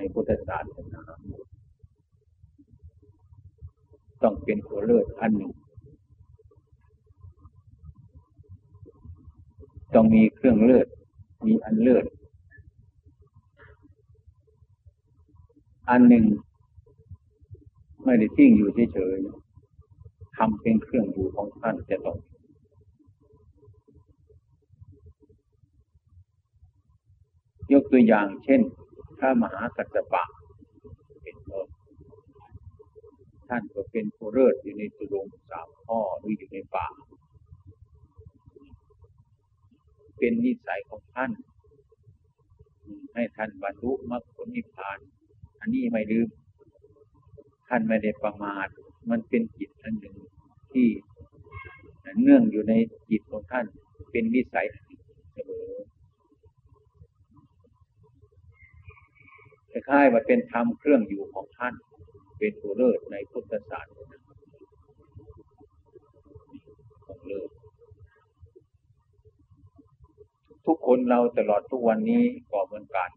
ในพุทธศาสนาต้องเป็นตัวเลือดอันหนึ่ง ต้องมีเครื่องเลือด มีอันเลือด อันหนึ่ง ไม่ได้ทิ้งอยู่เฉยๆทำเป็นเครื่องอยู่ของท่านจะต้องยกตัวอย่างเช่น พระมหากัสสปะเป็นต้นท่านก็เป็นผู้เลิศอยู่ในตุรงสามพ่อหรืออยู่ในป่า เป็นนิสัยของท่าน ให้ท่านบรรลุมรรคผลนิพพาน อันนี้ไม่ลืม ท่านไม่ได้ประมาท มันเป็นจิตอันหนึ่งที่เนื่องอยู่ในจิตของท่าน เป็นนิสัยเสมอ คล้ายๆว่าเป็นธรรมเครื่องอยู่ของท่าน เป็นผู้เลิศในพุทธศาสนาของเลิศทุกคนเราตลอดทุกวันนี้ก็เหมือนกัน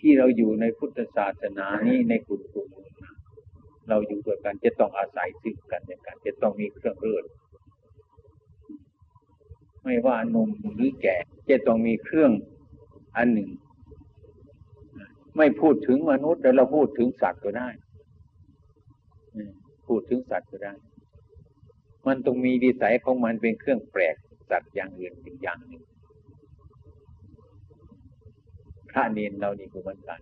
ที่เราอยู่ในพุทธศาสนานี้ในกลุ่มกลุ่มเราอยู่ด้วยกันจะต้องอาศัยซึ่งกันและกัน จะต้องมีเครื่องเลิศไม่ว่านุ่มหรือแก่จะต้องมีเครื่องอันหนึ่ง ไม่พูดถึงมนุษย์แต่เราพูดถึงสัตว์ก็ได้พูดถึงสัตว์ก็ได้ มันต้องมีดีสัยของมันเป็นเครื่องแปลกสัตว์อย่างอื่นเป็นอย่างหนึ่งพระเนนเรานี่ก็เหมือนกัน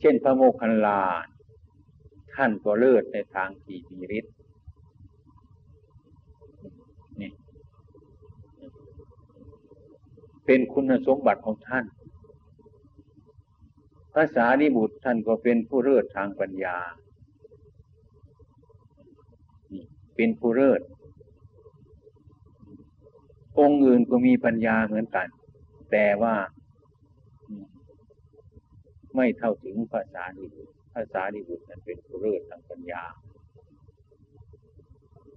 เช่นพระโมคคัลลา ท่านก็เลิศในทางที่มีฤทธิ์นี่ เป็นคุณสมบัติของท่าน ภาษาดิบุตรท่านก็เป็นผู้เลิศทางปัญญา เป็นผู้เลิศองค์อื่นก็มีปัญญาเหมือนกัน แต่ว่าไม่เท่าถึงภาษาดิบุตรภาษาดิบุตรนั้นเป็นผู้เลิศทางปัญญา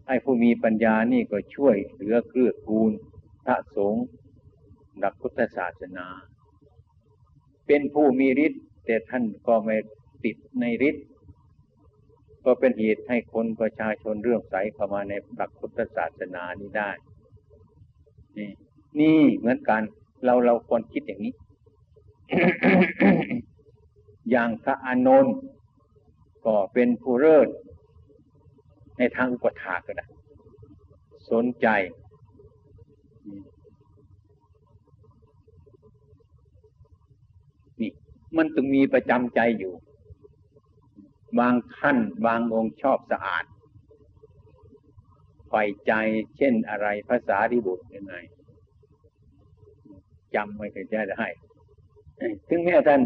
ไอ้ผู้มีปัญญานี่ก็ช่วยเหลือเกื้อกูลพระสงฆ์ดับพุทธศาสนา เป็นผู้มีฤทธิ์ แต่ท่านก็ไม่ติดในฤทธิ์ก็เป็นเหตุให้คนประชาชนเรื่องใสเข้ามาในหลักพุทธศาสนานี้ได้ นี่นี่เหมือนกัน เราเราควรคิดอย่างนี้ อย่างพระอานนท์ก็เป็นผู้เลิศในทางอุปถาก็ได้สนใจ มันต้องมีประจำใจอยู่ บางท่านบางองค์ชอบสะอาดใฝ่ใจเช่นอะไรภาษาที่บุตรยังไงจำไม่เคยจะได้ถึงแม้ท่าน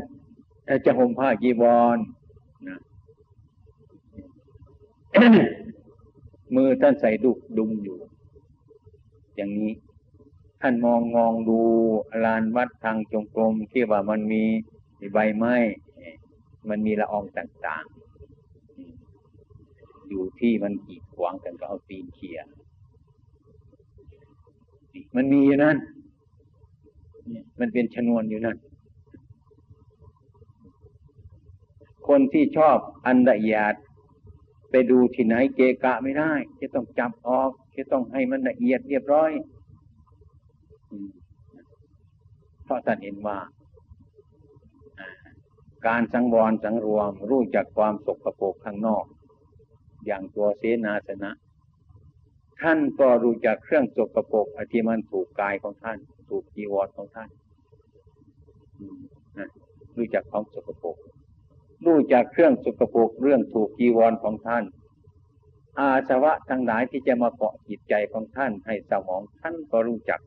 จะห่มผ้ากีบอลนะมือท่านใส่ดุกดุมอยู่ อย่างนี้ ท่านมองมองดูลานวัดทางจงกรมที่ว่ามันมี ใบไม้มันมีละอองต่างๆ อยู่ที่มันกีดขวางกันก็เอาตีนเขี่ยมันมีอยู่นั่น มันเป็นชนวนอยู่นั่น คนที่ชอบอันละเอียดไปดูที่ไหนเกะกะไม่ได้ จะต้องจับออกจะต้องให้มันละเอียดเรียบร้อยเพราะท่านเห็นว่า การสังวรสังรวมรู้จักความสกปรกข้างนอก อย่างตัวเสนาสนะ ท่านก็รู้จักเครื่องสกปรกที่มันถูกกายของท่าน ถูกจีวรของท่านรู้จักของสกปรกรู้จักเครื่องสกปรกเรื่องถูกจีวรของท่าน อาสวะทั้งหลายที่จะมาเกาะจิตใจของท่านให้สมองท่านก็รู้จัก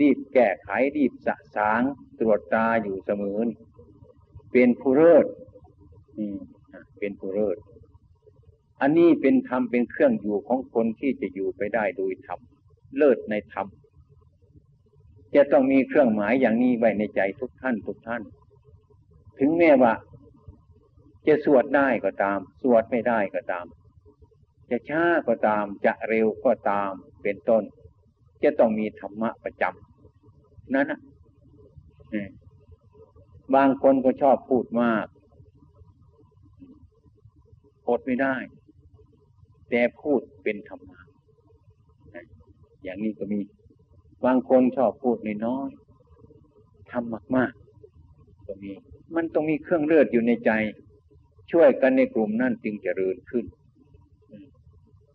รีบแก้ไขรีบสะสางตรวจตาอยู่เสมอ เป็นผู้เลิศนี่เป็นผู้เลิศอันนี้เป็นธรรมเป็นเครื่องอยู่ของคนที่จะอยู่ไปได้โดยธรรมเลิศในธรรมจะต้องมีเครื่องหมายอย่างนี้ไว้ในใจทุกท่านทุกท่าน ถึงแม้ว่า จะสวดได้ก็ตาม สวดไม่ได้ก็ตาม จะช้าก็ตาม จะเร็วก็ตามเป็นต้น จะต้องมีธรรมะประจำนั่นนะ บางคนก็ชอบพูดมากอดไม่ได้ แต่พูดเป็นธรรมะอย่างนี้ก็มี บางคนชอบพูดน้อยๆทำมากมากก็มี มันต้องมีเครื่องเลือดอยู่ในใจ ช่วยกันในกลุ่มนั่นจึงจเจริญขึ้น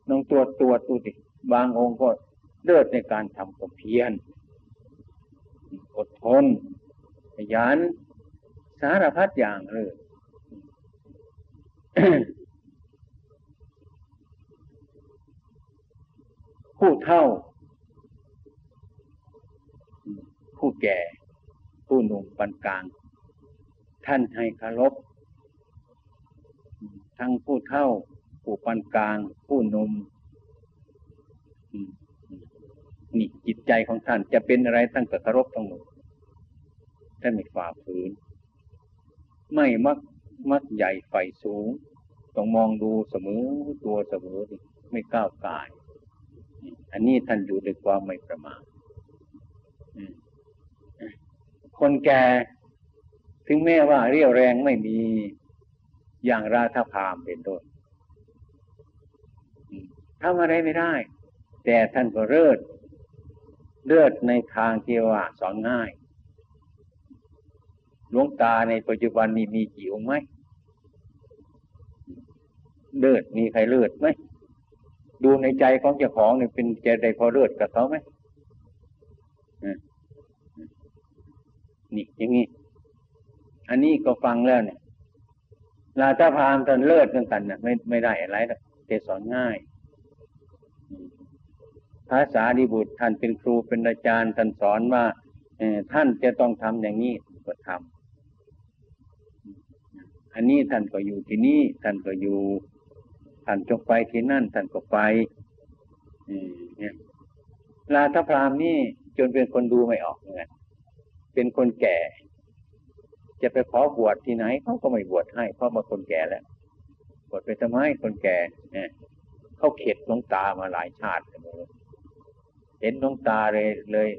น้องตัวตัวดูดิบางองค์ก็เลือดในการทำความเพียรอดทนขยัน สารพัดอย่างเลยผู้เท่า ผู้แก่ ผู้หนุ่มปานกลาง ท่านให้คารพทั้งผู้เท่า ผู้ปานกลาง ผู้หนุ่มนี่จิตใจของท่านจะเป็นอะไรตั้งแต่คารพทั้งหมดท่านไม่ฝ่าฝืน ไม่มักมักใหญ่ไฟสูง ต้องมองดูเสมอตัวเสมอไม่ก้าวกาย อันนี้ท่านอยู่ด้วยความไม่ประมาทคนแก่ถึงแม้ว่าเรี่ยวแรงไม่มีอย่างราธพามเป็นต้นทำอะไรไม่ได้ แต่ท่านก็เลิศเลือดในทางที่ว่าสอนง่าย หลวงตาในปัจจุบันนี้มีกี่องค์ไหมเลือดมีใครเลือดไหมดูในใจของเจ้าของเนี่ยเป็นใจใดพอเลือดกับเขาไหมนี่อย่างนี้ อันนี้ก็ฟังแล้วเนี่ยลาตาพามตอนเลิศกันกันนะไม่ไม่ได้อะไรหรอกแต่สอนง่าย ภาษาดิบุตรท่านเป็นครูเป็นอาจารย์ท่านสอนว่าท่านจะต้องทำอย่างนี้ก็ทำ อันนี้ท่านก็อยู่ที่นี่ท่านก็อยู่ท่านจงไปที่นั่นท่านก็ไปเนี่ยลาทพรามนี่จนเป็นคนดูไม่ออกเงเป็นคนแก่ จะไปขอบวชที่ไหนเขาก็ไม่บวชให้เพราะมาคนแก่แล้วบวชไปทำไมคนแก่เนี่ยเขาเข็ดน้องตามาหลายชาติเลยเห็นน้องตาเลยเลย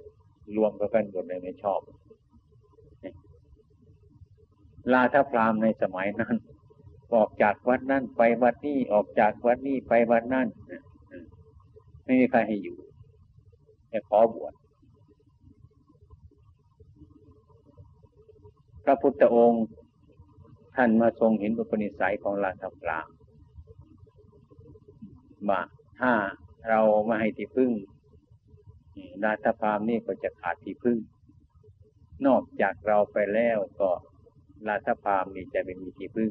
รวมกันหมดเลยไม่ชอบ ลาทพรามในสมัยนั้น ออกจากวัดนั่นไปวัดนี้ออกจากวัดนี้ไปวัดนั่นไม่มีใครให้อยู่แต่ขอบวชพระพุทธองค์ท่านมาทรงเห็นบุปนิสัยของราชพรามว่าถ้าเราไม่ให้ที่พึ่งราชพรามนี่ก็จะขาดที่พึ่ง นอกจากเราไปแล้วก็ ราชพรามนี่จะไม่มีที่พึ่ง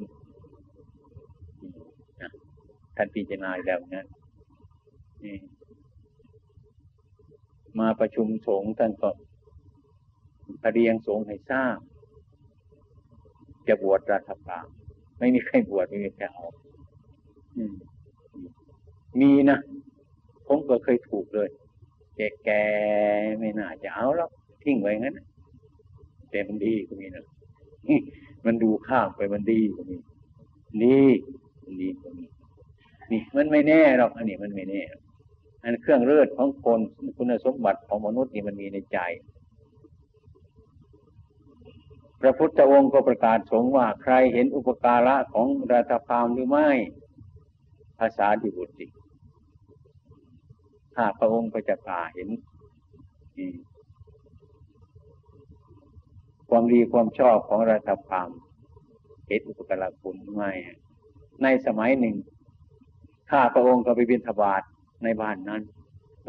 ท่านพิจารณาแล้วนะมาประชุมสงฆ์ท่านก็เรียงสงฆ์ให้ทราบ จะบวชรัฐบาลไม่มีใครบวชไม่มีใครเอามีนะผมก็เคยถูกเลยแกแกไม่น่าจะเอาแล้วทิ้งไว้งั้นแต่มันดีก็มีนะ มันดูข้ามไปมันดีก็มีนี่ดีก็มีนี่มันไม่แน่หรอกอันนี้มันไม่แน่อันเครื่องเลือดของคนคุณสมบัติของมนุษย์นี่มันมีในใจ พระพุทธองค์ก็ประกาศสงว่าใครเห็นอุปการะของราธพามหรือไม่ ภาษาดิบุตรถ้าพระองค์ก็จะกาเห็น ความดีความชอบของราธพามเห็นอุปกรคุณไม่ในสมัยหนึ่งข้าพระองค์ก็ไปบิณฑบาตในบ้านนั้น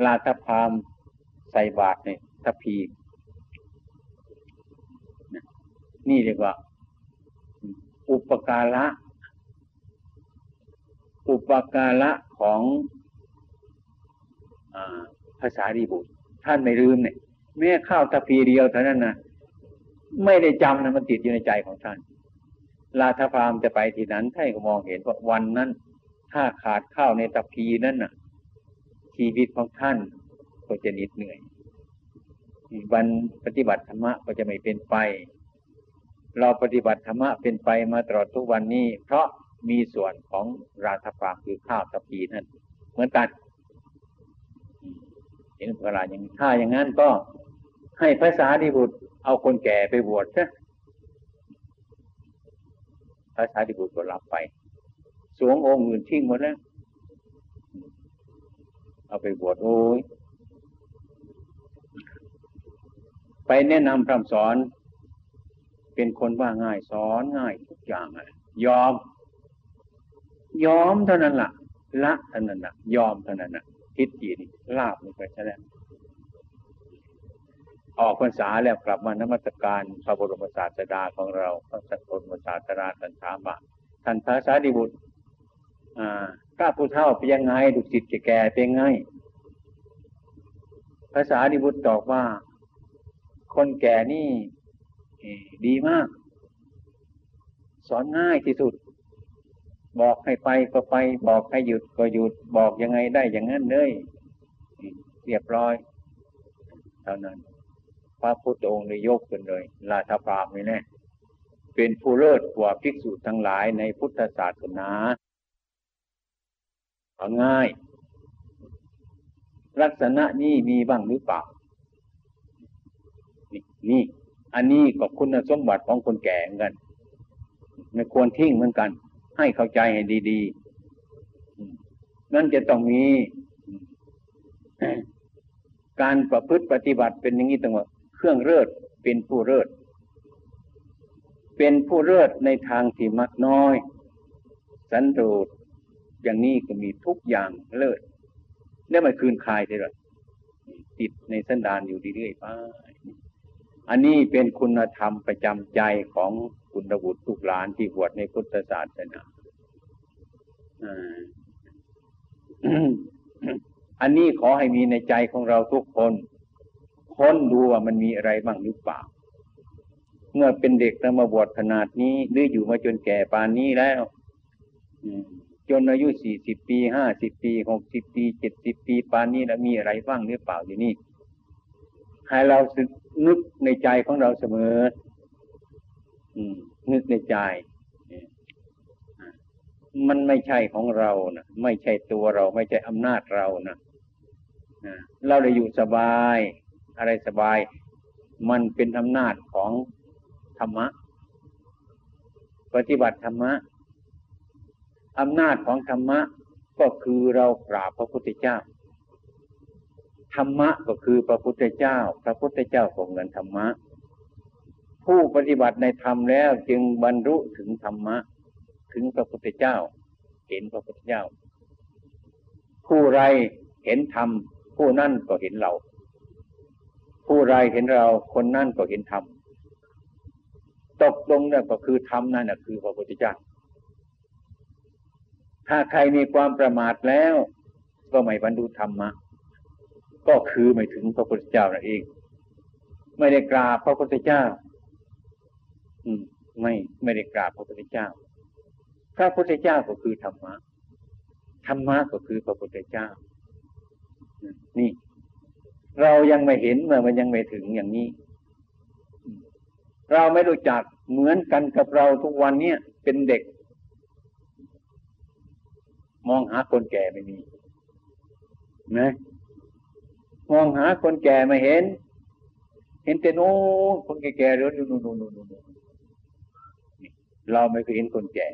ลาตพามใส่บาตรในทัพีนี่เรียกว่า อุปการะ อุปการะของอภาษาดีบุตรท่านไม่ลืมเนี่ยแม้ข้าวตะพีเดียวเท่านั้นนะ ไม่ได้จำนะมันติดอยู่ในใจของท่านลาทพามจะไปที่นั้นท่านก็มองเห็นว่าวันนั้น ถ้าขาดข้าวในตะพีนั่นน่ะ ชีวิตของท่านก็จะนิดเหนื่อยวันปฏิบัติธรรมะก็จะไม่เป็นไป เราปฏิบัติธรรมะเป็นไปมาตลอดทุกวันนี้ เพราะมีส่วนของราธพามคือข้าวตะพีนั่น เหมือนกันเห็นเวลาอย่างถ้าอย่างนั้นก็ให้ภาษาดีบุตร เอาคนแก่ไปบวชซะพระสารีบุตรก็รับไป สวงองค์อื่นทิ้งหมดแล้ว เอาไปบวชโอ้ย ไปแนะนำคำสอน เป็นคนว่าง่ายสอนง่ายทุกอย่างเลยยอม ยอมเท่านั้นละ่ะ ละเท่านั้นละ่ะ ยอมเท่านั้นละ่ะทิฏฐินี่ลาบนี่ไปซะแล้ว ออกพรรษาแล้วกลับมานมัสการพระบรมศาสดาของเราพระสัตบรมศาสดาท่านถามว่าท่านพระสารีบุตรอ่าก้าผู้เท่าเป็นยังไงดุสิตแก่เป็นไงภาษาดิบุตรตอบว่า คนแก่นี่ดีมาก สอนง่ายที่สุด บอกให้ไปก็ไป บอกให้หยุดก็หยุด บอกยังไงได้อย่างนั้นเลยเรียบร้อย เท่านั้น พระพุทธองค์เลยยกขึ้นเลยลาทพรามนี่แน่เป็นผู้เลิศกว่าภิกษุทั้งหลายในพุทธศาสนาง่าย ลักษณะนี้มีบ้างหรือเปล่านี่นี่ อันนี้ก็คุณสมบัติของคนแก่เหมือนกัน ไม่ควรทิ้งเหมือนกัน ให้เข้าใจให้ดีๆ นั่นจะต้องมี การประพฤติปฏิบัติเป็นอย่างนี้ตั้งว่ เครื่องเลิศเป็นผู้เลิศเป็นผู้เลิศในทางที่มักน้อย สันโดษอย่างนี้ก็มีทุกอย่างเลิศแล้วมันคืนคลายได้หรอติดในสันดานอยู่เรื่อยๆไปอันนี้เป็นคุณธรรมประจำใจของคุณบุตรทุกหลานที่บวชในพุทธศาสนาอันนี้ขอให้มีในใจของเราทุกคน ค้นดูว่ามันมีอะไรบ้างหรือเปล่า เมื่อเป็นเด็กแล้วมาบวชขนาดนี้หรืออยู่มาจนแก่ปานนี้แล้วจนอายุสี่สิบปีห้าสิบปีหกสิบปีเจ็ดสิบปีปานนี้แล้วมีอะไรบ้างหรือเปล่าอยู่นี่ให้เราสึกนึกในใจของเราเสมออืนึกในใจ มันไม่ใช่ของเรานะไม่ใช่ตัวเรา ไม่ใช่อำนาจเรานะเราเลยอยู่สบาย อะไรสบาย มันเป็นอำนาจของธรรมะ ปฏิบัติธรรมะอำนาจของธรรมะก็คือเรากราบพระพุทธเจ้า ธรรมะก็คือพระพุทธเจ้า พระพุทธเจ้าของเงินธรรมะ ผู้ปฏิบัติในธรรมแล้วจึงบรรลุถึงธรรมะ ถึงพระพุทธเจ้า เห็นพระพุทธเจ้า ผู้ไรเห็นธรรมผู้นั่นก็เห็นเรา ผู้ใดเห็นเราคนนั่นก็เห็นธรรมตกลงนั่นก็คือธรรมนั่นคือพระพุทธเจ้าถ้าใครมีความประมาทแล้ว ก็ไม่บรรลุธรรมะก็คือไม่ถึงพระพุทธเจ้านั่นเอง ไม่ได้กราบพระพุทธเจ้า อืม ไม่ไม่ได้กราบพระพุทธเจ้า พระพุทธเจ้าก็คือธรรมะธรรมะก็คือพระพุทธเจ้านี่ เรายังไม่เห็นเมื่อมันยังไม่ถึงอย่างนี้ เราไม่รู้จักเหมือนกันกับเราทุกวันเนี้ยเป็นเด็ก มองหาคนแก่ไม่มีนะมองหาคนแก่ไม่เห็น เห็นแต่โน้คนแก่ๆเรือนู่นนู่นู่นเราไม่เคยเห็นคนแก่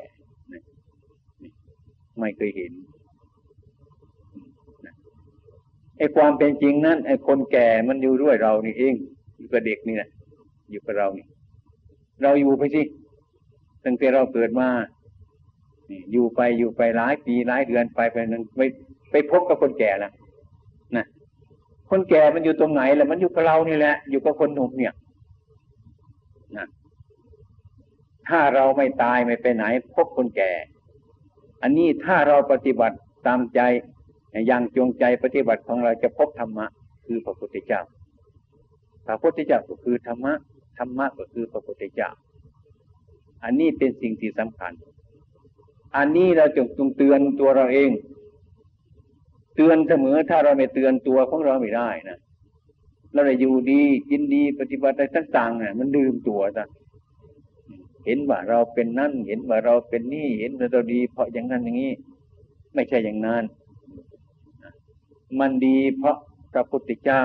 ไม่เคยเห็น ไอ้ความเป็นจริงนั้นไอ้คนแก่มันอยู่ด้วยเรานี่เองอยู่กับเด็กนี่แหละอยู่กับเรานี่ เราอยู่ไปสิตั้งแต่เราเกิดมาอยู่ไปอยู่ไปหลายปีหลายเดือนไปไปนั้นไปไปพบกับคนแก่ละนะคนแก่มันอยู่ตรงไหนล่ะมันอยู่กับเรานี่แหละ อยู่กับคนหนุ่มเนี่ยนะถ้าเราไม่ตายไม่ไปไหน พบคนแก่ อันนี้ถ้าเราปฏิบัติตามใจ อย่างจงใจปฏิบัติของเราจะพบธรรมะ คือพระพุทธเจ้า พระพุทธเจ้าก็คือธรรมะ ธรรมะก็คือพระพุทธเจ้า อันนี้เป็นสิ่งที่สำคัญ อันนี้เราจงต้องเตือนตัวเราเอง เตือนเสมอถ้าเราไม่เตือนตัวของเราไม่ได้นะเราได้อยู่ดีกินดีปฏิบัติอะไรต่างๆเนี่ยมันดื่มตัวซะเห็นว่าเราเป็นนั่น เห็นว่าเราเป็นนี่ เห็นว่าเราดี เพราะอย่างนั้นอย่างนี้ ไม่ใช่อย่างนั้น มันดีเพราะพระพุทธเจ้า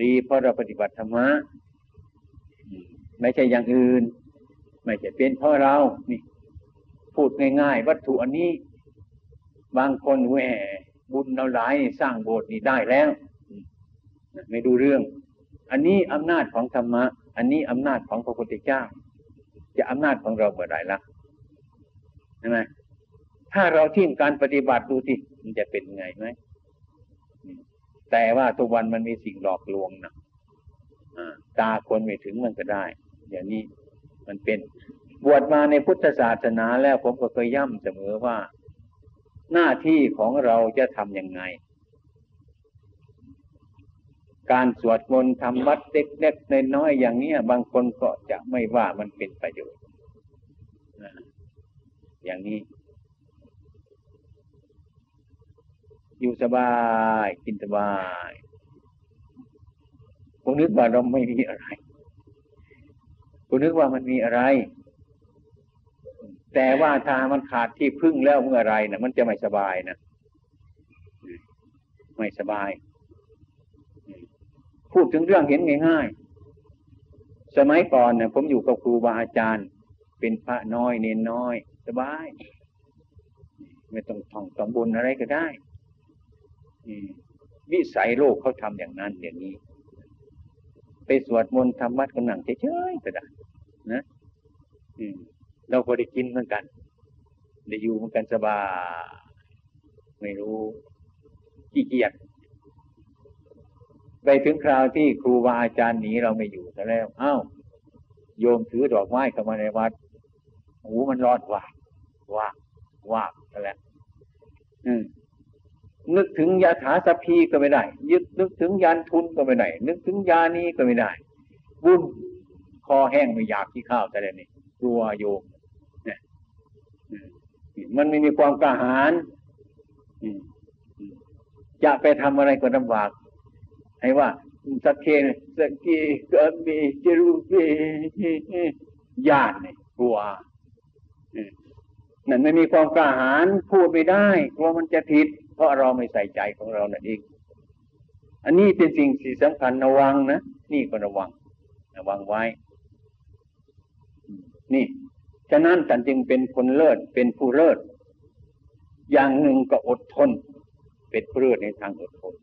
ดีเพราะเราปฏิบัติธรรมะไม่ใช่อย่างอื่น ไม่ใช่เป็นเพราะเรานี่พูดง่ายๆ วัตถุอันนี้ บางคนแหวบุญเราหลายสร้างโบสถ์นี่ได้แล้ว ไม่ดูเรื่อง อันนี้อำนาจของธรรมะ อันนี้อำนาจของพระพุทธเจ้า จะอำนาจของเราเมื่อไรล่ะใช่ไหมถ้าเราทิ้งการปฏิบัติดูสิ มันจะเป็นไงไหมแต่ว่าทุกวันมันมีสิ่งหลอกลวงนะตาคนไม่ถึงมันก็ได้ อย่างนี้มันเป็น บวชมาในพุทธศาสนาแล้วผมก็เคยย่ำเสมอว่า หน้าที่ของเราจะทำยังไง การสวดมนต์ทำวัดเล็กๆในน้อยอย่างนี้บางคนก็จะไม่ว่ามันเป็นประโยชน์อย่างนี้ อยู่สบาย กินสบายผมนึกว่าเราไม่มีอะไรผมนึกว่ามันมีอะไร แต่ว่าถ้ามันขาดที่พึ่งแล้วเมื่อไรนะมันจะไม่สบายนะไม่สบาย พูดถึงเรื่องเห็นง่ายๆ สมัยก่อนนี่ยผมอยู่กับครูบาอาจารย์ เป็นพระน้อยเนนน้อย สบาย ไม่ต้องท่องต้องบุญอะไรก็ได้ วิสัยโลกเขาทำอย่างนั้นอย่างนี้ ไปสวดมนต์ทำวัดกันหนังเฉยๆก็ได้นะเราพอได้กินเหมือนกัน ได้อยู่เหมือนกันสบายไม่รู้ขี้เกียจไปถึงคราวที่ครูบาอาจารย์หนีเราไม่อยู่ซะแล้วอ้าวโยมถือดอกไม้เข้ามาในวัดหูมันรอดว่าว่าว่าซะแล้วอืม นึกถึงยาถาสพีก็ไม่ได้ ยึดนึกถึงยานทุนก็ไม่ได้ นึกถึงยานี้ก็ไม่ได้ บุญคอแห้งไม่อยากที่ข้าวแต่เดี๋ยวนี้กลัวโยมเนี่ยมันไม่มีความกล้าหาญจะไปทำอะไรก็ลำบาก ให้ว่าสักเคนสักกีก็มีจรูปีญาติเนี่ยกลัวนั่นไม่มีความกล้าหาญพูดไม่ได้กลัวมันจะผิด ราะเราไม่ใส่ใจของเรานั่นเอง อันนี้เป็นสิ่งที่สำคัญระวังนะนี่ก็ระวัง ระวังไว้ นี่ ฉะนั้นท่านจึงเป็นคนเลิศเป็นผู้เลิศอย่างหนึ่งก็อดทน เป็นผู้เลิศในทางอดทน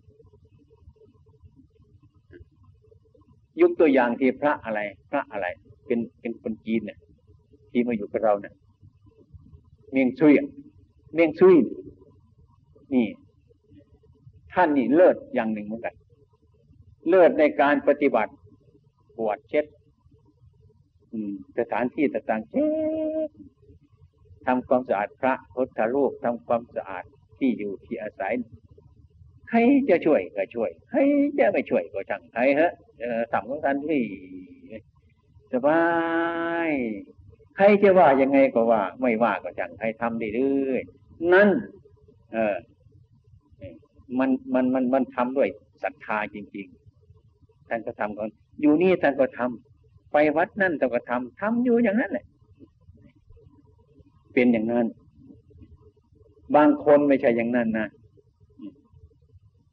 ยกตัวอย่างที่พระอะไร พระอะไร เป็นเป็นคนจีนเนี่ยที่มาอยู่กับเราเนี่ยเมียงซุยเมียงซุย นี่ ท่านนี่เลิศอย่างหนึ่งเหมือนกัน เลิศในการปฏิบัติปวดเช็ดสถานที่ต่างๆเช็ดทำความสะอาดพระพุทธรูปทำความสะอาดที่อยู่ที่อาศัยใครจะช่วยก็ช่วยใครจะไม่ช่วยก็ช่างใครฮะทำของท่านที่สบายใครจะว่ายังไงก็ว่า ไม่ว่าก็ช่างใครทำได้เรื่อยนั่น เออ มันมันมันมันทำด้วยศรัทธาจริง ๆ ท่านก็ทำก่อนอยู่นี่ท่านก็ทำไปวัดนั่นท่านก็ทำทำอยู่อย่างนั้นแหละเป็นอย่างนั้น บางคนไม่ใช่อย่างนั้นนะ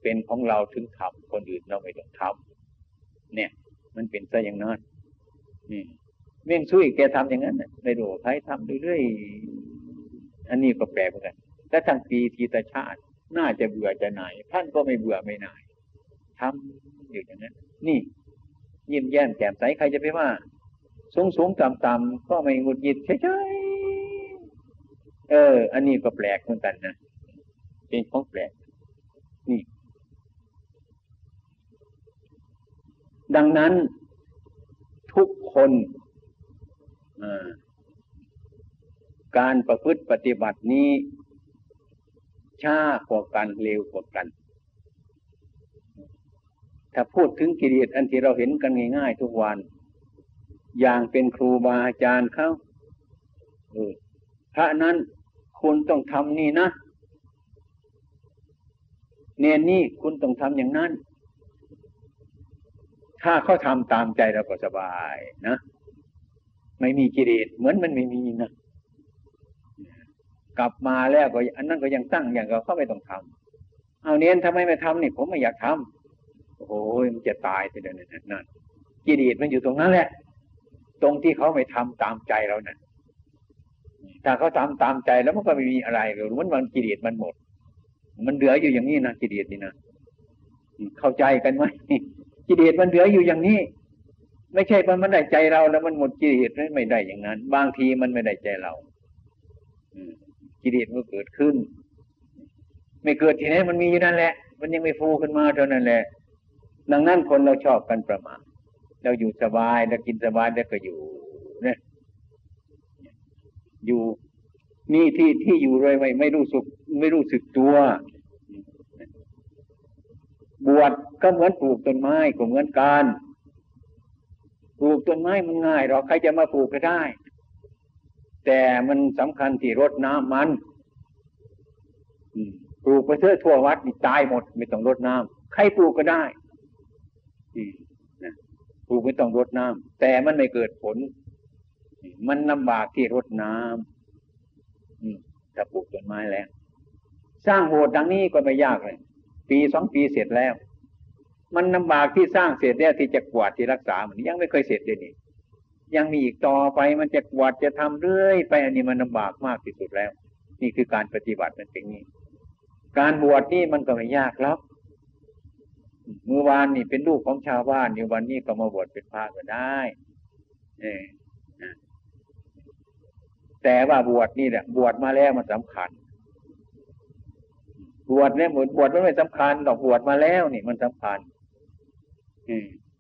เป็นของเราถึงทำคนอื่นเราไม่ต้องทำเนี่ย มันเป็นซะอย่างนั้นนี่เมี่ยงซุยแกทำอย่างนั้นไม่รู้ใครทำเรื่อยๆอันนี้ก็แปลกเหมือนกันและทั้งปีทีตชาติ น่าจะเบื่อจะหน่าย ท่านก็ไม่เบื่อไม่หน่ายทำอยู่อย่างนั้นนี่ ยิ้มแย้มแจ่มใสใครจะไปว่า สูงสูงต่ำต่ำก็ไม่หงุดหงิดเฉยเออ อันนี้ก็แปลกเหมือนกันนะเป็นของแปลก นี่ ดังนั้น ทุกคนการประพฤติปฏิบัตินี้ ช้ากว่ากันเร็วกว่ากัน ถ้าพูดถึงกิเลสอันที่เราเห็นกันง่ายๆทุกวัน อย่างเป็นครูบาอาจารย์เขาพระนั้นคุณต้องทำนี่นะเนียนนี่คุณต้องทำอย่างนั้น ถ้าเขาทำตามใจเราก็สบายนะ ไม่มีกิเลสเหมือนมันไม่มีนะ กลับมาแล้วก็อันนั้นก็ยังตั้งอย่างเราเขาไม่ต้องทำเอาเนียนทำไมไม่ทำนี่ผมไม่อยากทำโอ้โหมันจะตายไปเดี๋ยวนี้นั่นกิเลสมันอยู่ตรงนั้นแหละ ตรงที่เขาไม่ทำตามใจเรานะ่ะถ้าเขาทำตามใจแล้วมันก็ไม่มีอะไรเลยมันมันกิเลสมันหมด มันเหลืออยู่อย่างนี้นะกิเลสนี่นะเข้าใจกันไหมกิเลสมันเหลืออยู่อย่างนี้ ไม่ใช่มันมันได้ใจเราแล้วมันหมดกิเลสไม่ได้อย่างนั้น บางทีมันไม่ได้ใจเรา กิเลสมันเกิดขึ้น ไม่เกิดที่ไหนมันมีอยู่นั่นแหละ มันยังไม่ฟูขึ้นมาเท่านั้นแหละ ดังนั้นคนเราชอบกันประมาทเราอยู่สบายเรากินสบายแล้วก็อยู่เนี่ยอยู่นี่ที่ที่อยู่เลยไม่ไม่รู้สึก ไม่รู้สึกตัว บวชก็เหมือนปลูกต้นไม้ก็เหมือนกันปลูกต้นไม้มันง่ายหรอกใครจะมาปลูกก็ได้ แต่มันสำคัญที่รดน้ำมันปลูกไปเถอทั่ววัดนี่ตายหมด ไม่ต้องรดน้ำใครปลูกก็ได้ปลูกไม่ต้องรดน้ำแต่มันไม่เกิดผล มันลำบากที่รดน้ำถ้าปลูกต้นไม้แล้ว สร้างโบสถ์ดังนี้ก็ไม่ยากเลย ปีสองปีเสร็จแล้ว มันลำบากที่สร้างเสร็จแล้วที่จะกวาดที่รักษามันยังไม่เคยเสร็จเลยนี่ ยังมีอีกต่อไปมันจะกวาดจะทำเรื่อยไปอันนี้มันลำบากมากที่สุดแล้ว นี่คือการปฏิบัติมันเป็นนี้ การบวชนี่มันก็ไม่ยากแล้วเมื่อวานนี่เป็นลูกของชาวบ้านอยู่วันนี้ก็มาบวชเป็นพระก็ได้เอแต่ว่าบวชนี่แหละบวชมาแล้วมันสำคัญ บวชเนี่ยเหมือนบวชไม่สำคัญดอกบวชมาแล้วนี่มันสำคัญ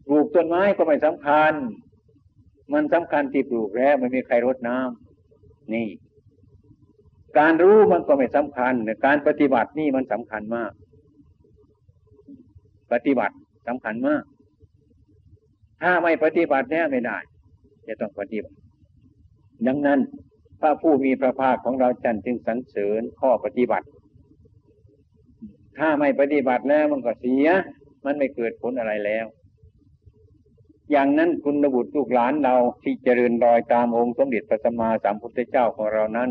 ปลูกต้นไม้ก็ไม่สำคัญ มันสำคัญที่ปลูกแล้วไม่มีใครรดน้ำนี่ การรู้มันก็ไม่สำคัญแต่การปฏิบัตินี่มันสำคัญมาก ปฏิบัติสำคัญมาก ถ้าไม่ปฏิบัติเนี่ยไม่ได้ จะต้องปฏิบัติ ดังนั้นพระผู้มีพระภาคของเราจันจึงสรรเสริญข้อปฏิบัติ ถ้าไม่ปฏิบัติแล้วมันก็เสีย มันไม่เกิดผลอะไรแล้ว อย่างนั้นคุณบุตรลูกหลานเราที่เจริญรอยตามองค์สมเด็จพระสัมมาสัมพุทธเจ้าของเรานั้น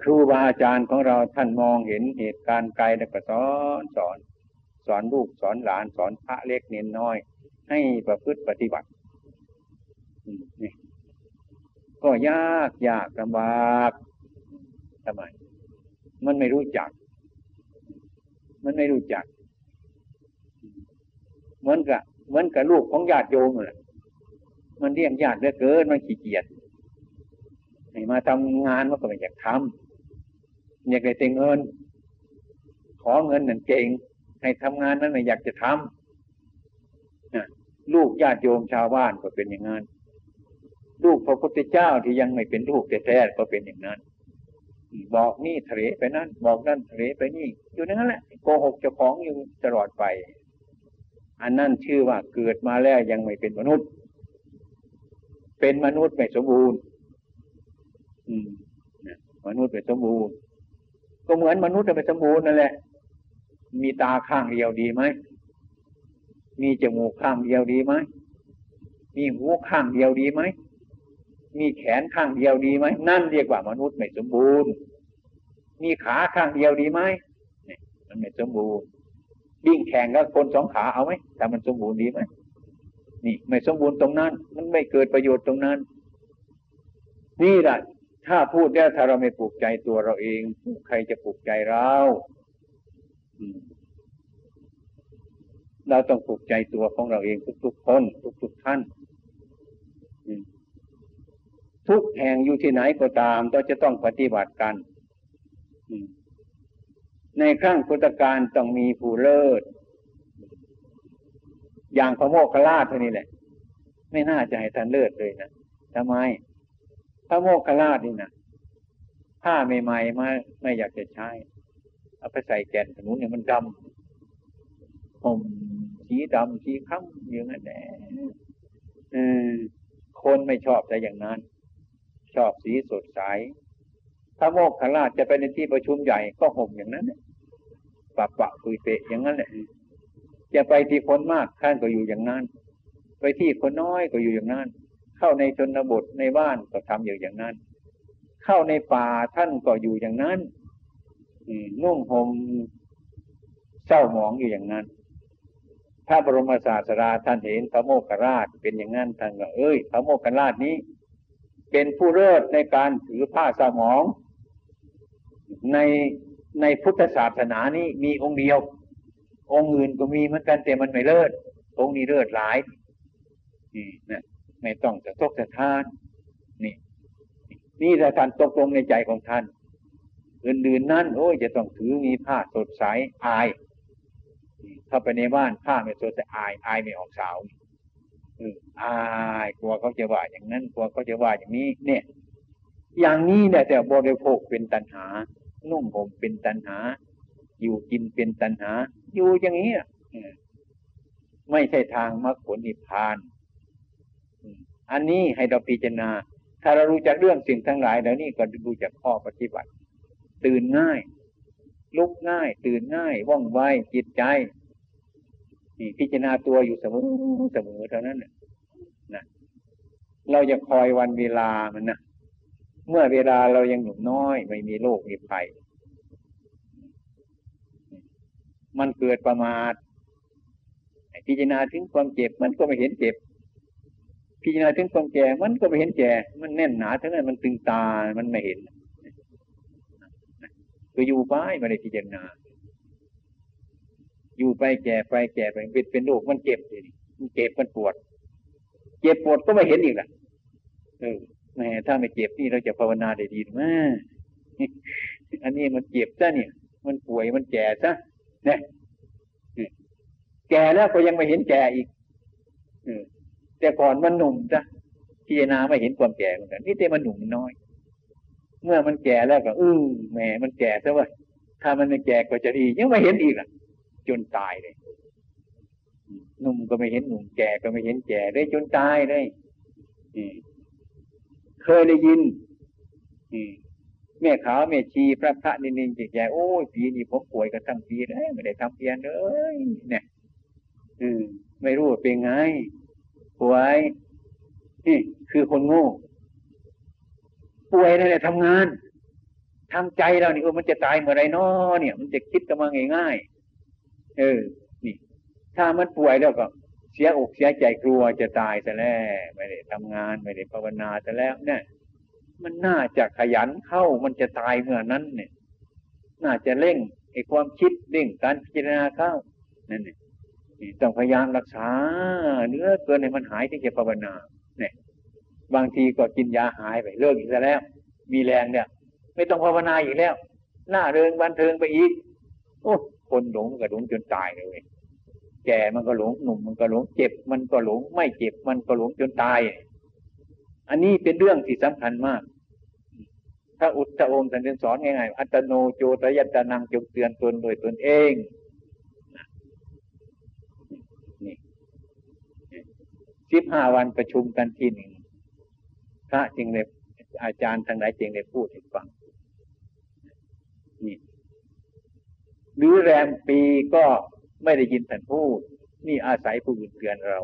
ครูบาอาจารย์ของเราท่านมองเห็นเหตุการณ์ไกลแล้วก็สอนสอน สอนลูกสอนหลานสอนพระเล็กเน้นน้อย ให้ประพฤติปฏิบัตินี่ก็ยากยากลำบากทำไมมันไม่รู้จัก มันไม่รู้จัก เหมือนกับ เหมือนกับลูกของญาติโยมเลยมันเรียกญาติเหลือเกินมันขี้เกียจให้มาทำงานมันก็ไม่อยากทำอยากได้แต่เงิน ขอเงินนั่นเก่งให้ทำงานนั้นไม่อยากจะทำลูกญาติโยมชาวบ้านก็เป็นอย่างนั้นลูกพระพุทธเจ้าที่ยังไม่เป็นลูกแท้ๆก็เป็นอย่างนั้น บอกนี่ทะเลไปนั่นบอกนั่นทะเลไปนี่ อยู่นั่นแหละโกหกเจ้าของอยู่ตลอดไป อันนั้นชื่อว่าเกิดมาแล้วยังไม่เป็นมนุษย์ เป็นมนุษย์ไม่สมบูรณ์ อืมมนุษย์ไม่สมบูรณ์ ก็เหมือนมนุษย์ไม่สมบูรณ์นั่นแหละ มีตาข้างเดียวดีไหม มีจมูกข้างเดียวดีไหม มีหูข้างเดียวดีไหม มีแขนข้างเดียวดีไหม นั่นเรียกว่ามนุษย์ไม่สมบูรณ์ มีขาข้างเดียวดีไหม มันไม่สมบูรณ์ วิ่งแข่งกับคนสองขาเอาไหมแต่มันสมบูรณ์ดีไหมนี่ไม่สมบูรณ์ตรงนั้น มันไม่เกิดประโยชน์ตรงนั้น นี่แหละถ้าพูดแล้วถ้าเราไม่ปลูกใจตัวเราเอง ใครจะปลูกใจเราเราต้องปลูกใจตัวของเราเองทุกๆคนทุกๆท่านทุกแห่งอยู่ที่ไหนก็ตามเราจะต้องปฏิบัติกัน ในครั้งพุทธกาลต้องมีผู้เลิศ อย่างพระโมคคัลลาท่านี้แหละ ไม่น่าจะให้ท่านเลิศเลยนะทำไม พระโมคคัลลานี่นะผ้าใหม่ๆมาไม่อยากจะใช้ เอาไปใส่แกนถนนเนี่ยมันดำผมสีดำสีค้ำอย่างนั้นแหละคนไม่ชอบแต่อย่างนั้น ชอบสีสดใสถ้าโมกขลาชจะไปในที่ประชุมใหญ่ก็ห่มอย่างนั้น ปะปะคุยเปะอย่างนั้นแหละจะไปที่คนมากท่านก็อยู่อย่างนั้น ไปที่คนน้อยก็อยู่อย่างนั้น เข้าในชนบทในบ้านก็ทำอยู่อย่างนั้น เข้าในป่าท่านก็อยู่อย่างนั้นนุ่งห่มเศร้าหมองอยู่อย่างนั้นพระบรมศาสดาท่านเห็นพระโมคคราชเป็นอย่างนั้นท่านก็เอ้ยพระโมคคราชนี้ เป็นผู้เลิศในการถือผ้าสมอง ใน ในพุทธศาสนานี้มีองค์เดียว องค์อื่นก็มีเหมือนกันแต่มันไม่เลิศองค์นี้เลิศหลายนี่นะไม่ต้องจะทกจะทานนี่นี่แหละการตกลงในใจของท่านอื่นๆนั้นโอ้ยจะต้องถือมีผ้าสดใสอายเข้าไปในบ้านผ้าไม่สดแต่อายอายไม่ออกสาวอายกลัวเขาจะว่าอย่างนั้นกลัวเขาจะว่าอย่างนี้ เนี่ย อย่างนี้เนี่ยแต่บริโภคเป็นตัณหา นุ่มผมเป็นตัณหา อยู่กินเป็นตัณหา อยู่อย่างนี้ไม่ใช่ทางมรรคผลนิพพาน อันนี้ให้เราพิจารณา ถ้าเรารู้จักเรื่องสิ่งทั้งหลายแล้วนี่ก็ดูจากข้อปฏิบัติ ตื่นง่าย ลุกง่าย ตื่นง่ายว่องไวจิตใจนี่พิจารณาตัวอยู่เสมอเสมอเท่านั้นนะเราจะคอยวันเวลามันนะ เมื่อเวลาเรายังหนุ่มน้อย ไม่มีโรคมีภัยมันเกิดประมาทพิจารณาถึงความเจ็บมันก็ไม่เห็นเจ็บ พิจารณาถึงความแก่มันก็ไม่เห็นแก่ มันแน่นหนาทั้งนั้นมันตึงตา มันไม่เห็นก็อยู่ไปไม่ได้พิจารณา อยู่ไปแก่ไปแก่ไปเป็นเป็นโรคมันเจ็บสิมันเจ็บมันปวด เจ็บปวดก็ไม่เห็นอีกล่ะเออ แม่ถ้าไม่เจ็บนี่เราจะภาวนาได้ดีไหมอันนี้มันเจ็บซะเนี่ย มันป่วยมันแก่ซะนี่แก่แล้วก็ยังไม่เห็นแก่อีกแต่ก่อนมันหนุ่มจ้ะพิจารณาไม่เห็นความแก่เหมือนกันนี่แต่มันหนุ่มน้อย เมื่อมันแก่แล้วก็อือแหมมันแก่ซะว่าถ้ามันไม่แก่ก็จะดียังไม่เห็นอีกอะ จนตายเลยหนุ่มก็ไม่เห็นหนุ่มแก่ก็ไม่เห็นแก่ได้จนตายเลย เคยได้ยินแม่ขาวแม่ชีพระพระนินนินจิตใจโอ้ยปีนี้ผมป่วยกันทั้งปีเลยไม่ได้ทำเพียนเลยเนี่ยอืมไม่รู้เป็นไงป่วยนี่คือคนโง่ป่วยนั่นแหละทำงานทางใจเรานี่มันจะตายเมื่อไรนาะเนี่ย มันจะคิดกันมาง่ายๆเออ นี่ ถ้ามันป่วยแล้วก็ เสียอกเสียใจกลัวจะตายแต่แล้วไม่ได้ทำงานไม่ได้ภาวนาแต่แล้วเนี่ย มันน่าจะขยันเข้ามันจะตายเมื่อนั้นเนี่ย น่าจะเร่งไอ้ความคิดเร่งการพิจารณาเข้านั่นเนี่ยต้องพยายามรักษาเนื้อเกินในมันหายที่จะภาวนาเนี่ย บางทีก็กินยาหายไปเลิกอีกแล้ว มีแรงเนี่ย ไม่ต้องภาวนาอีกแล้วหน้าเริงบันเทิงไปอีกโอ้คนหลงก็หลงจนตายเลย แก่มันก็หลงหนุ่มมันก็หลงเจ็บ มันก็หลงไม่เจ็บ มันก็หลงจนตาย อันนี้เป็นเรื่องที่สำคัญมาก ถ้าอุตตะองค์ท่านสอนง่ายๆอัตโนโจตยัตนังจงเตือนตนโดยตนเองนี่สิบห้าวันประชุมกันทีหนึ่งพระจึงเลยอาจารย์ทางไหนจึงเลยพูดให้ฟังนี่หรือแรมปีก็ ไม่ได้ยินท่านพูด นี่อาศัยผู้อื่นเตือนเรา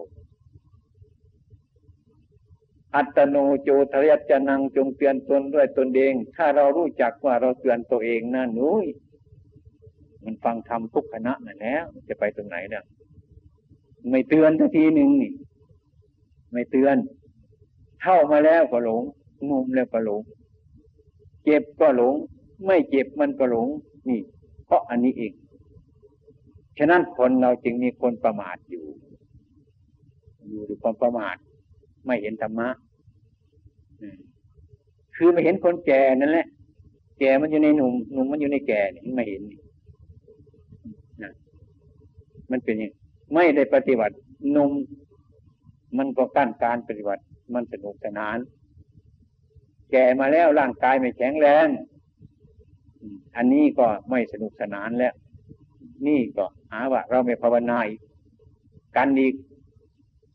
อัตโนโจทยัจนังจงเตือนตนด้วยตนเอง ถ้าเรารู้จักว่าเราเตือนตัวเองนั่นนุ้ยมันฟังธรรมทุกคณะนั่นแล้วจะไปตรงไหนเนี่ยไม่เตือนทันทีหนึ่งนี่ไม่เตือน เข้ามาแล้วก็หลงงมแล้วก็หลง เจ็บก็หลง ไม่เจ็บมันก็หลง นี่ เพราะอันนี้เอง ฉะนั้นคนเราจึงมีคนประมาทอยู่ อยู่ด้วยความประมาท ไม่เห็นธรรมะคือไม่เห็นคนแก่นั่นแหละ แก่มันอยู่ในหนุ่มหนุ่มมันอยู่ในแก่นี่ไม่เห็นนะมันเป็นอย่างไม่ได้ปฏิบัติหนุ่มมันก็กั้นการปฏิบัติ มันสนุกสนาน แก่มาแล้วร่างกายไม่แข็งแรง อันนี้ก็ไม่สนุกสนานแล้ว นี่ก็หาว่า เราไม่ภาวนาอีกกันอีก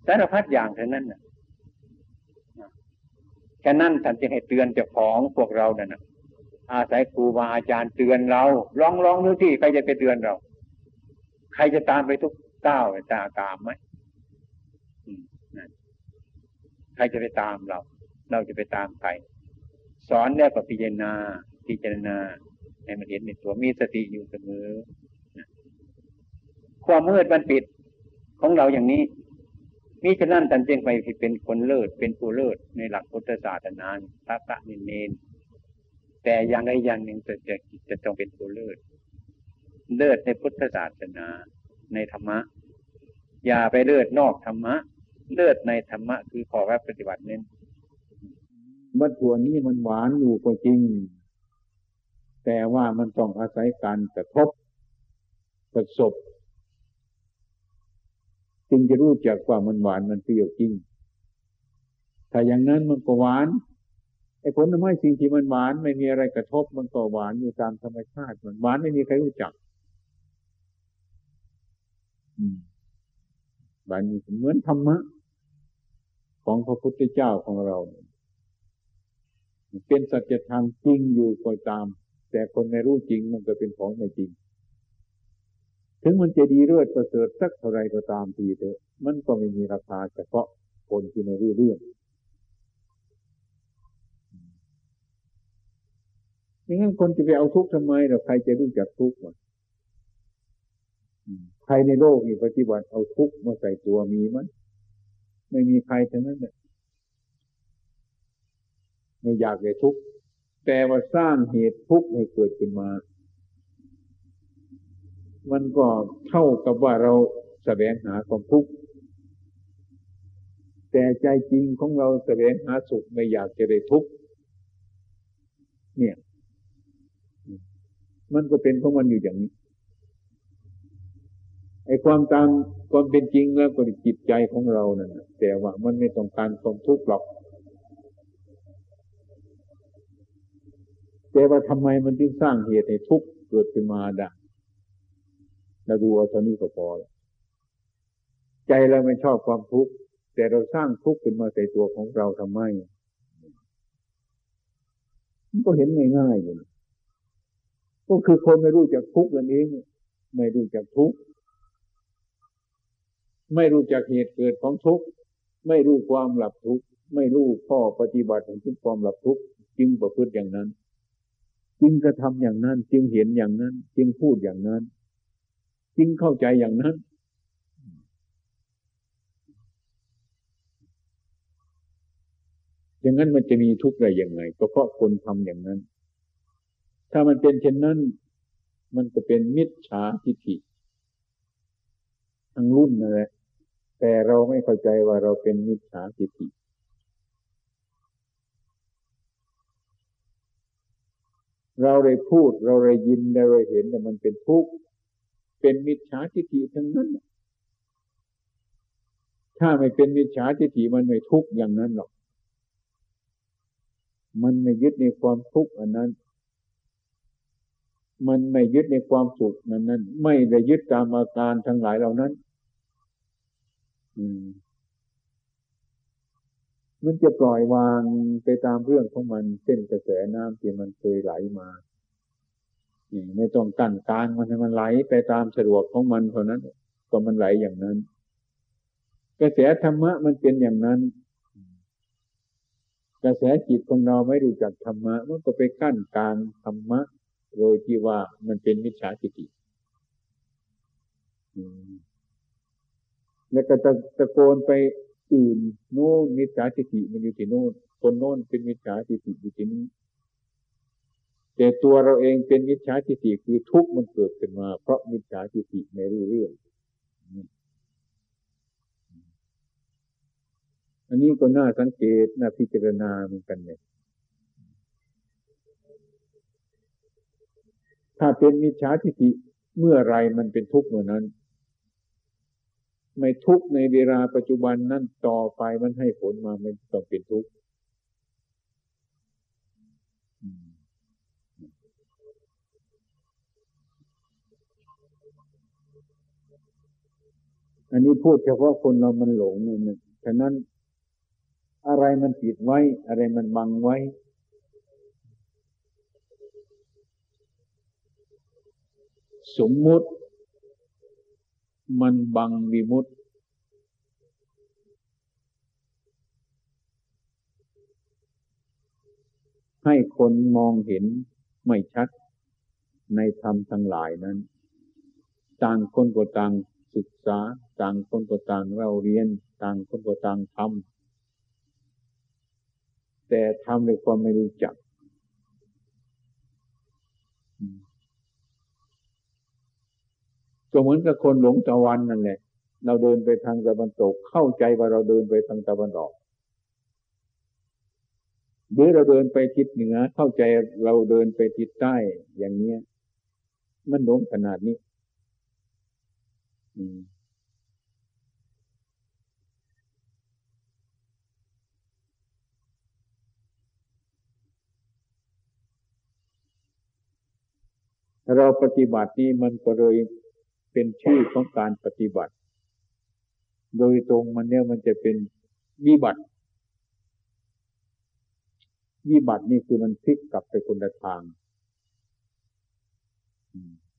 สารพัดอย่างเท่านั้นนะแค่นั้นท่านจึงให้เตือนเจ้าของพวกเราเนี่ยนะอาศัยครูบาอาจารย์เตือนเรา ลองลองดูที่ใครจะไปเตือนเรา ใครจะตามไปทุกก้าวตาตามไหมใครจะไปตามเรา เราจะไปตามใครสอนแล้วก็พิจารณาพิจารณาให้มันเห็นในตัวมีสติอยู่เสมอ ความมืดมันปิดของเราอย่างนี้นี่ฉะนั้นท่านจึงไปเป็นคนเลิศเป็นผู้เลิศในหลักพุทธศาสนาพระพระนิเนนแต่อย่างใดอย่างหนึ่งจะจะจะต้องเป็นผู้เลิศเลิศในพุทธศาสนาในธรรมะ อย่าไปเลิศนอกธรรมะ เลิศในธรรมะคือขอรับปฏิบัติเน้นวัตถุนี้มันหวานอยู่ก็จริง แต่ว่ามันต้องอาศัยการกระทบประสบ จึงจะรู้จักว่ามันหวานมันเปรี้ยวจริง ถ้าอย่างนั้นมันก็หวานไอ้ผลไม้สิ่งที่มันหวานไม่มีอะไรกระทบมันก็หวานอยู่ตามธรรมชาติมันหวานไม่มีใครรู้จักหวานเหมือนธรรมะ ของพระพุทธเจ้าของเรา เป็นสัจธรรมจริงอยู่ก็ตาม แต่คนไม่รู้จริงมันก็เป็นของไม่จริง ถึงมันจะดีเลิศประเสริฐสักเท่าไรก็ตามทีเถอะมันก็ไม่มีราคาเฉพาะคนที่ไม่รู้เรื่องอย่างนั้นคนจะไปเอาทุกข์ทำไมเราใครจะรู้จักทุกข์วะใครในโลกนี้ปฏิบัติเอาทุกข์มาใส่ตัวมีมั้ยไม่มีใครทั้งนั้นเลยไม่อยากเลยทุกข์แต่ว่าสร้างเหตุทุกข์ให้เกิดขึ้นมา มันก็เท่ากับว่าเราแสวงหาความทุกข์แต่ใจจริงของเราแสวงหาสุขไม่อยากจะได้ทุกข์เนี่ย มันก็เป็นของมันอยู่อย่างนี้ไอ้ความตามความเป็นจริงแล้วก็จิตใจของเรานั่นแต่ว่ามันไม่ต้องการความทุกข์หรอก แต่ว่าทำไมมันจึงสร้างเหตุให้ทุกข์เกิดขึ้นมาได้ เราดูเอาตอนนี้ก็พอแล้วใจเราไม่ชอบความทุกข์แต่เราสร้างทุกข์ขึ้นมาใส่ตัวของเราทำไมมันก็เห็นง่ายๆเลยก็คือคนไม่รู้จักทุกข์นั่นเองไม่รู้จักทุกข์ไม่รู้จักเหตุเกิดของทุกข์ไม่รู้ความหลับทุกข์ไม่รู้ข้อปฏิบัติของทุกความหลับทุกข์จึงประพฤติอย่างนั้น จึงกระทำอย่างนั้น จึงเห็นอย่างนั้น จึงพูดอย่างนั้น จึงเข้าใจอย่างนั้น อย่างนั้นมันจะมีทุกข์อะไรยังไง ก็เพราะคนทำอย่างนั้น ถ้ามันเป็นเช่นนั้น มันก็เป็นมิจฉาทิฏฐิทั้งรุ่นนั่นแหละแต่เราไม่เข้าใจว่าเราเป็นมิจฉาทิฏฐิเราได้พูดเราได้ยินเราได้เห็นแต่มันเป็นทุกข์ เป็นมิจฉาทิฏฐิทั้งนั้น ถ้าไม่เป็นมิจฉาทิฏฐิมันไม่ทุกข์อย่างนั้นหรอก มันไม่ยึดในความทุกข์อันนั้น มันไม่ยึดในความสุขนั้นนั้น ไม่ได้ยึดตามอาการทั้งหลายเหล่านั้น อืมมันจะปล่อยวางไปตามเรื่องของมันเส้นกระแสน้ำที่มันเคยไหลมา ไม่ต้องกั้นกลางมันให้มันไหลไปตามสะดวกของมันเท่านั้นก็มันไหลอย่างนั้น กระแสธรรมะมันเป็นอย่างนั้น กระแสจิตของเราไม่รู้จักธรรมะมันก็ไปกั้นกลางธรรมะ โดยที่ว่ามันเป็นมิจฉาทิฏฐิแล้วก็ตะตะโกนไปอื่นโน่นมิจฉาทิฏฐิมันอยู่ที่โน่นคนโน่นเป็นมิจฉาทิฏฐิอยู่ที่นี้ แต่ตัวเราเองเป็นมิจฉาทิฏฐิคือทุกข์มันเกิดขึ้นมา เพราะมิจฉาทิฏฐิไม่รู้เรื่องอันนี้ก็น่าสังเกตน่าพิจารณาเหมือนกันเนี่ยถ้าเป็นมิจฉาทิฏฐิเมื่อไรมันเป็นทุกข์เมื่อนั้น ไม่ทุกข์ในเวลาปัจจุบันนั้นต่อไปมันให้ผลมามันต้องเป็นทุกข์ อันนี้พูดเฉพาะคนเรามันหลงนี่ยฉะนั้นอะไรมันปิดไว้ อะไรมันบังไว้ สมมุติ มันบังวิมุตให้คนมองเห็นไม่ชัดในธรรมทั้งหลายนั้น ต่างคนก็ต่าง ศึกษาต่างคนก็ต่างเราเรียน ต่างคนก็ต่างทำแต่ทำด้วยความไม่รู้จัก ก็เหมือนกับคนหลงตะวันนั่นแหละ เราเดินไปทางตะวันตก เข้าใจว่าเราเดินไปทางตะวันออกหรือเราเดินไปทิศเหนือ เข้าใจเราเดินไปทิศใต้อย่างเนี้ย มันหลงขนาดนี้ เราปฏิบัตินี้มันก็เลยเป็นชื่อของการปฏิบัติ โดยตรงมันเนี่ยมันจะเป็นวิบัติ วิบัตินี่คือมันพลิกกลับไปคนละทาง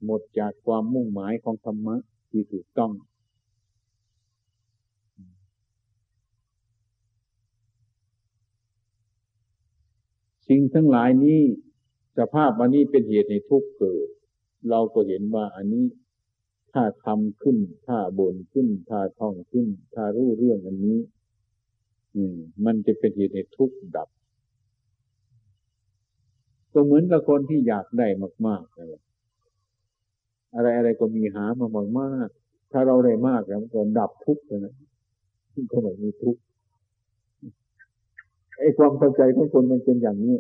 หมดจากความมุ่งหมายของธรรมะ ที่ถูกต้อง สิ่งทั้งหลายนี้สภาพอันนี้เป็นเหตุในทุกเกิด เราก็เห็นว่าอันนี้ถ้าทำขึ้น ถ้าบ่นขึ้น ถ้าท่องขึ้น ถ้ารู้เรื่องอันนี้ อืม มันจะเป็นเหตุในทุกดับก็เหมือนกับคนที่อยากได้มากๆนั่นแหละ อะไรอะไรก็มีหามามากมากถ้าเราได้มากแล้วมันก็ดับทุกข์นะก็ไม่มีทุกข์ไอ้ความเข้าใจของคนมันเป็นอย่างนี้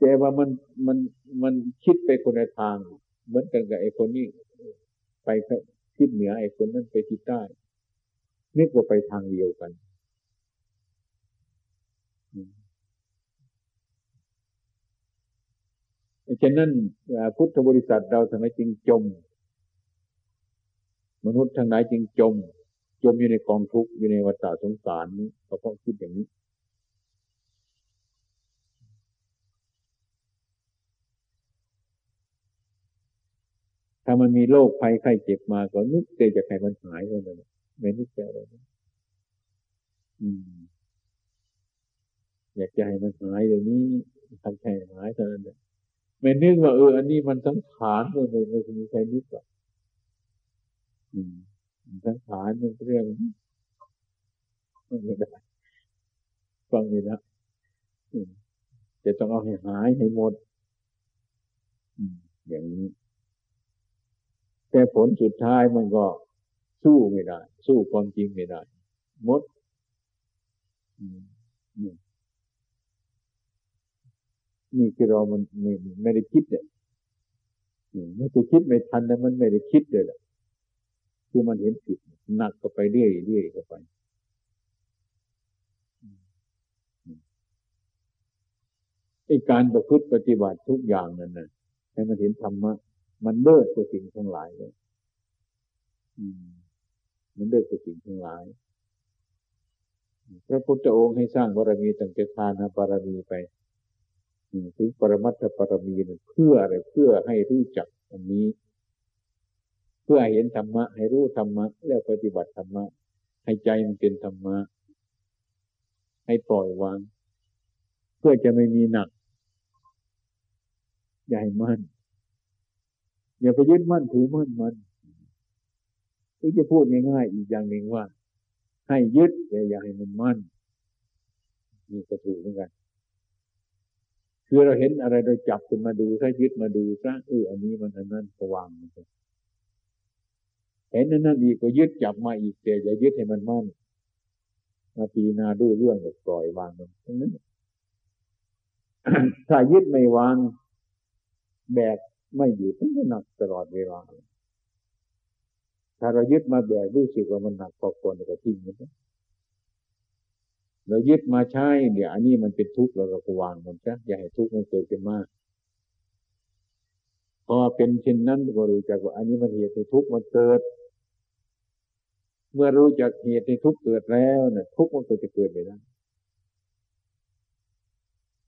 แต่ว่ามันมันมันคิดไปคนละทาง เหมือนกันกับไอ้คนนี้ไปทิศเหนือไอ้คนนั้นไปทิศใต้นึกว่าไปทางเดียวกัน ฉะนั้นพุทธบริษัทเราทำไมจึงจม มนุษย์ทั้งหลายจึงจม จมอยู่ในกองทุกข์อยู่ในวัฏสงสารนี้เราต้องคิดอย่างนี้ ถ้ามันมีโรคภัยไข้เจ็บมาก็นึกเตจะให้มันหายไปเลยไม่นึกจะอะไรอืม อยากจะให้มันหายเดี๋ยวนี้ทำแค่หายเท่านั้นเอง ไม่นึกว่าเอออันนี้มันสังขารเลยไม่ไม่มีใครนึกหรอกสังขารมันเรื่องไม่ได้ฟังนี่นะจะต้องเอาให้หายให้หมดอย่างนี้ แต่ผลสุดท้ายมันก็สู้ไม่ได้ สู้ความจริงไม่ได้มด นี่คือเรามันไม่ไม่ได้คิดเนี่ยไม่ได้คิดไม่ทันแต่มันไม่ได้คิดเลยแหละคือมันเห็นผิดหนักก็ไปเรื่อยเรื่อยก็ไปไอการประพฤติปฏิบัติทุกอย่างนั่นนะให้มันเห็นธรรมะมันเลิศกว่าสิ่งทั้งหลายเลยมันเลิศกว่าสิ่งทั้งหลาย พระพุทธองค์ให้สร้างบารมีตั้งแต่ทานบารมีไป ถึงปรมัตถบารมีเพื่ออะไรเพื่อให้รู้จักอันนี้ เพื่อให้เห็นธรรมะ ให้รู้ธรรมะ แล้วปฏิบัติธรรมะ ให้ใจมันเป็นธรรมะ ให้ปล่อยวาง เพื่อจะไม่มีหนักใหญ่มั่นอย่าไปยึดมั่นถือมั่นมันที่จะพูดง่ายๆอีกอย่างหนึ่งว่า ให้ยึดแต่อย่าให้มันมั่นนี่ก็ถูกเหมือนกัน คือเราเห็นอะไรเราจับขึ้นมาดูถ้ายึดมาดูซะเอออันนี้มันอันนั้นก็วางมันเห็นนั่นนั่นอีกก็ยึดจับมาอีกแต่อย่ายึดให้มันมั่นมาปีนาดูเรื่องก็ปล่อยวางมันทั้งนั้นถ้ายึดไม่วางแบกไม่อยู่ทั้งหนักตลอดเวลาถ้าเรายึดมาแบกรู้สึกว่ามันหนักพอควรก็ทิ้งมัน เรายึดมาใช้เดี๋ยวอันนี้มันเป็นทุกข์เราก็วางมันซะอย่าให้ทุกข์มันเกิดขึ้นมาก พอเป็นเช่นนั้นก็รู้จักว่าอันนี้มันเหตุในทุกข์มันเกิด เมื่อรู้จักเหตุในทุกข์เกิดแล้วเนี่ยทุกข์มันก็จะเกิดไปได้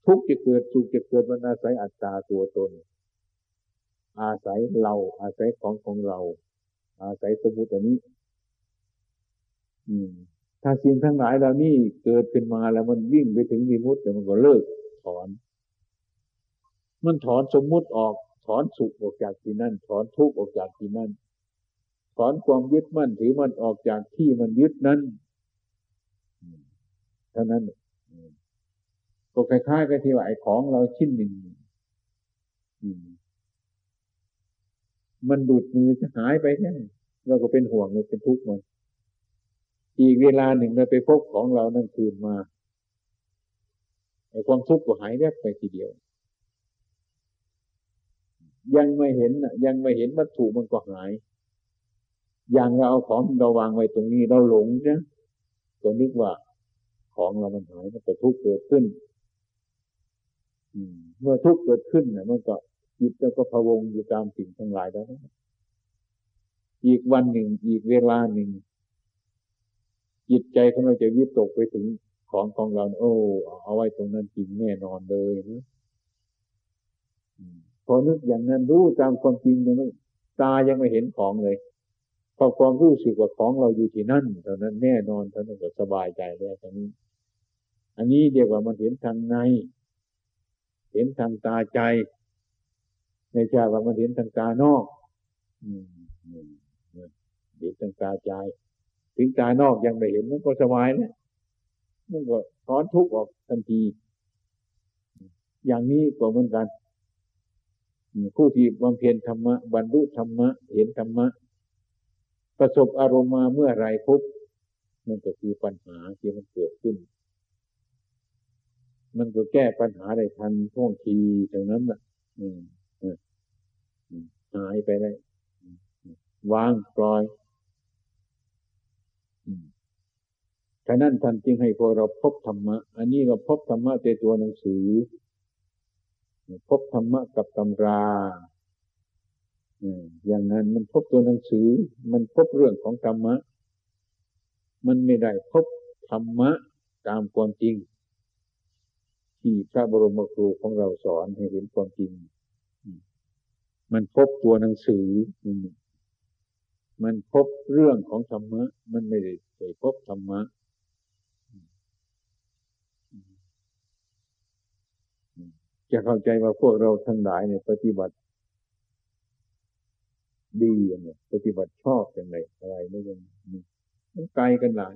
ทุกข์จะเกิดสุขจะเกิดมันอาศัยอัตตาตัวตน อาศัยเราอาศัยของของเรา อาศัยสมุติอันนี้ อืม ถ้าสิ่งทั้งหลายเหล่านี้เกิดขึ้นมาแล้วมันวิ่งไปถึงมีมุติแล้วมันก็เลิกถอน มันถอนสมมุติออก ถอนสุขออกจากที่นั่น ถอนทุกข์ออกจากที่นั่น ถอนความยึดมั่นถือมันออกจากที่มันยึดนั้นเท่านั้นก็คล้ายๆกับที่ว่าไอ้ของเราชิ้นหนึ่งมันดูดมือจะหายไปแค่เราก็เป็นห่วงเลยเป็นทุกข์มัน อีกเวลาหนึ่งเราไปพบของเรานั่นคืนมาไอ้ความทุกข์ก็หายแวบไปทีเดียว ยังไม่เห็นยังไม่เห็นวัตถุมันก็หาย อย่างเราเอาของเราวางไว้ตรงนี้เราหลงนะตัวนึกว่าของเรามันหายมันก็ทุกข์เกิดขึ้นเมื่อทุกข์เกิดขึ้นเนี่ยมันก็จิตแล้วก็พะวงอยู่ตามสิ่งทั้งหลายแล้วอีกวันหนึ่ง อีกเวลาหนึ่ง จิตใจของเราจะวิตกไปถึงของของเรา โอ้เอาไว้ตรงนั้นจริงแน่นอนเลยนะพอนึกอย่างนั้นรู้ตามความจริงนั้นตายังไม่เห็นของเลยพอความรู้สึกว่าของเราอยู่ที่นั่นเท่านั้นแน่นอนเท่านั้นก็สบายใจแล้วตรงนี้ อันนี้เดียวว่ามันเห็นทางใน เห็นทางตาใจไม่ใช่ว่ามันเห็นทางตานอกอืมเห็นทางตาใจ ถึงตานอกยังไม่เห็นมันก็สบายนะมันก็ถอนทุกข์ออกทันที อย่างนี้ก็เหมือนกันผู้ที่บำเพ็ญธรรมะบรรลุธรรมะ เห็นธรรมะ ประสบอารมณ์มาเมื่อไรพุบมันก็คือปัญหาที่มันเกิดขึ้น มันก็แก้ปัญหาได้ทันท่วงทีเท่านั้นแหละหายไปได้วางปล่อย ฉะนั้นท่านจึงให้พวกเราพบธรรมะ อันนี้เราพบธรรมะในตัวหนังสือ พบธรรมะกับตำราอย่างนั้นมันพบตัวหนังสือ มันพบเรื่องของธรรมะ มันไม่ได้พบธรรมะตามความจริง ที่พระบรมครูของเราสอนให้เห็นความจริง มันพบตัวหนังสือ มันพบเรื่องของธรรมะ มันไม่ได้ไปพบธรรมะจะเข้าใจว่าพวกเราทั้งหลายเนี่ยปฏิบัติ ดีอย่างไรปฏิบัติชอบอย่างไรอะไรไม่ยังมันไกลกันหลาย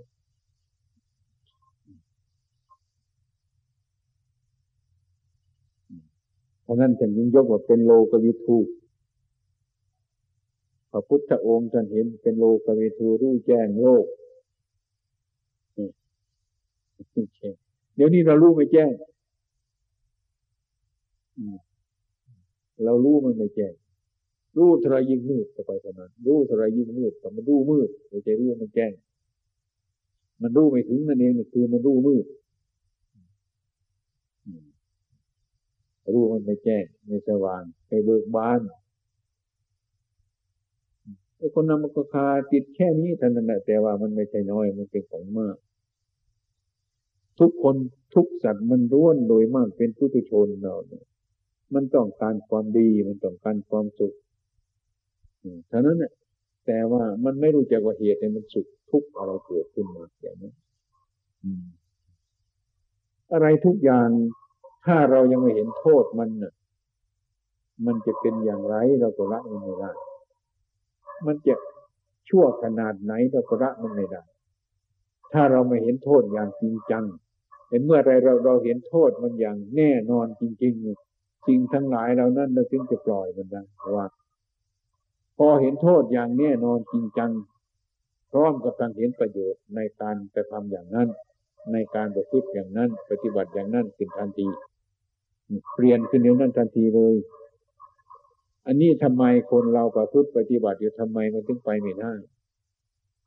เพราะนั้นท่านยิ่งยกว่าเป็นโลกวิทู พระพุทธองค์ท่านเห็นเป็นโลกเวทูรู้แจ้งโลกเดี๋ยวนี้เรารู้ไม่แจ้งเรารู้มันไม่แจ้งรู้ทรายยิ่งมืดต่อไปเท่านั้นรู้ทรายยิ่งมืดแต่มันรู้มืดไม่ใช่รู้มันแจ้ง มันรู้ไม่ถึงนั่นเองคือมันรู้มืดรู้มันไม่แจ้งไม่สว่างไปเบิกบาน ไอ้คนนำมันก็คาติดแค่นี้เท่านั้นแหละแต่ว่ามันไม่ใช่น้อยมันเป็นของมาก ทุกคนทุกสัตว์มันร้วนโดยมากเป็นผู้ทุชนเราเนี่ยมันต้องการความดีมันต้องการความสุขเท่านั้นเนี่ยแต่ว่ามันไม่รู้จักว่าเหตุในมันสุขทุกอะไรเกิดขึ้นมาอย่างนั้อะไรทุกอย่างถ้าเรายังไม่เห็นโทษมันน่ะ มันจะเป็นอย่างไรเราก็ละมันไม่ได้ มันจะชั่วขนาดไหนเราก็ละมันไม่ได้ ถ้าเราไม่เห็นโทษอย่างจริงจังเห็นเมื่อไรเราเราเห็นโทษมันอย่างแน่นอนจริงๆสิ่งทั้งหลายเรานั้นเราจึงจะปล่อยมันได้เพราะว่า พอเห็นโทษอย่างแน่นอนจริงจังพร้อมกับการเห็นประโยชน์ในการกระทำอย่างนั้น ในการประพฤติอย่างนั้น ปฏิบัติอย่างนั้นเป็นทันที เปลี่ยนขึ้นเดี๋ยวนั้นทันทีเลย อันนี้ทำไมคนเราประพฤติปฏิบัติอยู่ทำไมมันถึงไปไม่ได้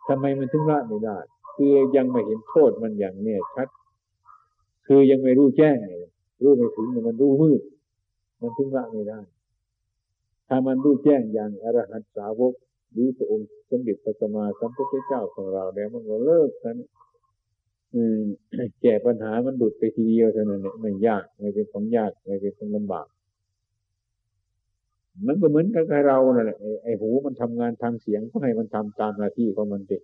ทำไมมันถึงละไม่ได้คือยังไม่เห็นโทษมันอย่างเนี่ยชัด คือยังไม่รู้แจ้งรู้ไม่ถึงมันรู้มืด มันถึงละไม่ได้ ถ้ามันรู้แจ้งอย่างอรหันตสาวกหรือพระองค์สมเด็จพระสัมมาสัมพุทธเจ้าของเราแล้วมันก็เลิกกันแก้ปัญหามันดุดไปทีเดียวเท่านั้นเนี่ยไม่ยากไม่เป็นของยากไม่เป็นของลำบาก มันก็เหมือนกับเรานั่นแหละไอ้หูมันทำงานทางเสียงก็ให้มันทำตามหน้าที่ของมันเด็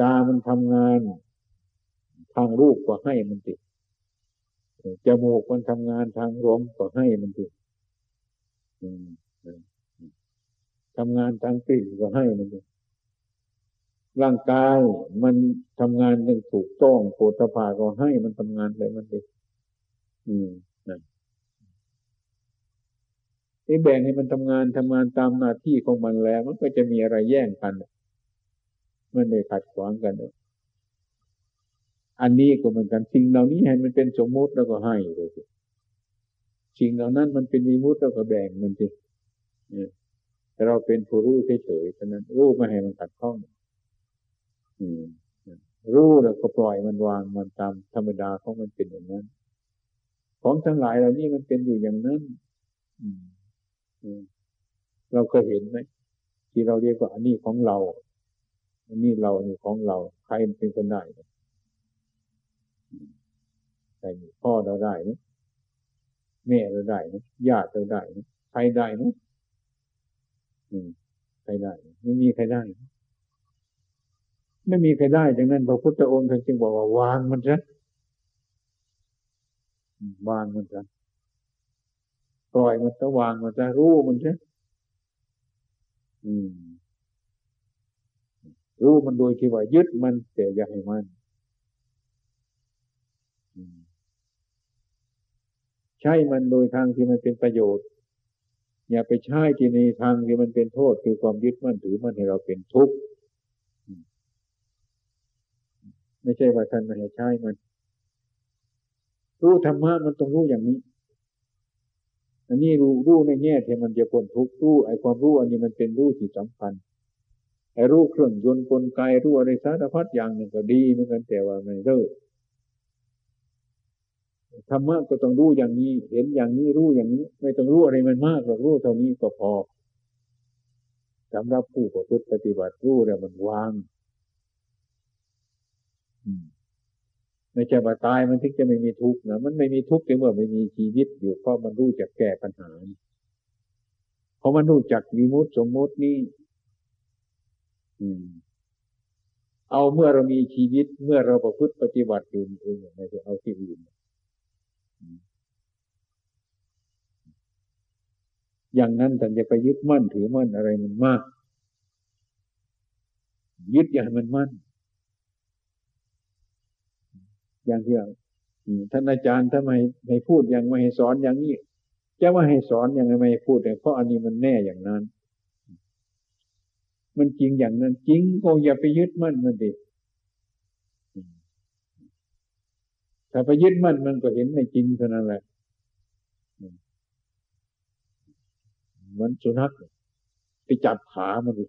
ตามันทำงาน ทางรูปก็ให้มันติดจมูกมันทำงานทางลมก็ให้มันติดทำงานทางกลิ่นก็ให้มันร่างกายมันทำงานอย่างถูกต้องโพธภาก็ให้มันทำงานเลยมันดีอืม นี่แบ่งให้มันทำงานทำงานตามหน้าที่ของมันแล้ว มันก็จะมีอะไรแย่งกัน มันเลยขัดขวางกัน อันนี้ก็เหมือนกันสิ่งเหล่านี้ให้มันเป็นสมมุติแล้วก็ให้เลยสิสิ่งเหล่านั้นมันเป็นมีมุติแล้วก็แบ่งมันสิแต่เราเป็นผู้รู้เฉยๆฉะนั้นรู้ไม่ให้มันขัดข้องรู้แล้วก็ปล่อยมันวางมันตามธรรมดาของมันเป็นอย่างนั้น ของทั้งหลายเหล่านี้มันเป็นอยู่อย่างนั้น เราก็เห็นไหมที่เราเรียกว่าอันนี้ของเรา อันนี้เราอันนี้ของเรา ใครเป็นคนได้ใครพ่อเราได้นะแม่เราได้นะญาติเราได้นะใครได้นะใครได้ ไม่มีใครได้ ไม่มีใครได้ดังนั้นพระพุทธองค์ท่านจึงบอกว่าวางมันซะวางมันซะ ปล่อยมันจะวางมันจะรู้มันซะรู้มันโดยที่ว่ายึดมันแต่อย่าให้มันใช้มันโดยทางที่มันเป็นประโยชน์ อย่าไปใช้ที่ในทางที่มันเป็นโทษคือความยึดมั่นถือมันให้เราเป็นทุกข์ไม่ใช่ว่าท่านไม่ให้ใช้มันรู้ธรรมะมันต้องรู้อย่างนี้ อันนี้รู้รู้ในแง่ที่มันจะพ้นทุกข์รู้ไอ้ความรู้อันนี้มันเป็นรู้ที่สำคัญไอ้รู้เครื่องยนต์กลไกรู้อะไรสารพัดอย่างหนึ่งก็ดีเหมือนกันแต่ว่าไม่เลิกธรรมะก็ต้องรู้อย่างนี้ เห็นอย่างนี้รู้อย่างนี้ ไม่ต้องรู้อะไรมันมากหรอกรู้เท่านี้ก็พอสำหรับผู้ประพฤติปฏิบัติรู้แล้วมันวาง ไม่ใช่ว่าตายมันถึงจะไม่มีทุกข์นะมันไม่มีทุกข์เมื่อไม่มีชีวิตอยู่เพราะมันรู้จักแก้ปัญหาเพราะมันรู้จักมีมุตสมมตินี่เอาเมื่อเรามีชีวิต เมื่อเราประพฤติปฏิบัติอยู่เองไม่ใช่เอาที่อื่นอย่างนั้นแต่จะไปยึดมั่นถือมั่นอะไรมันมาก ยึดอย่างมันมั่น อย่างที่ท่านอาจารย์ทำไมให้พูดอย่างไม่ให้สอนอย่างนี้จะว่าให้สอนอย่างไม่ให้พูดเพราะอันนี้มันแน่อย่างนั้น มันจริงอย่างนั้น จริงก็อย่าไปยึดมั่นมันดิถ้าไปยึดมั่นมันก็เห็นไม่จริงเท่านั้นแหละมันสุนัขไปจับขามันดิ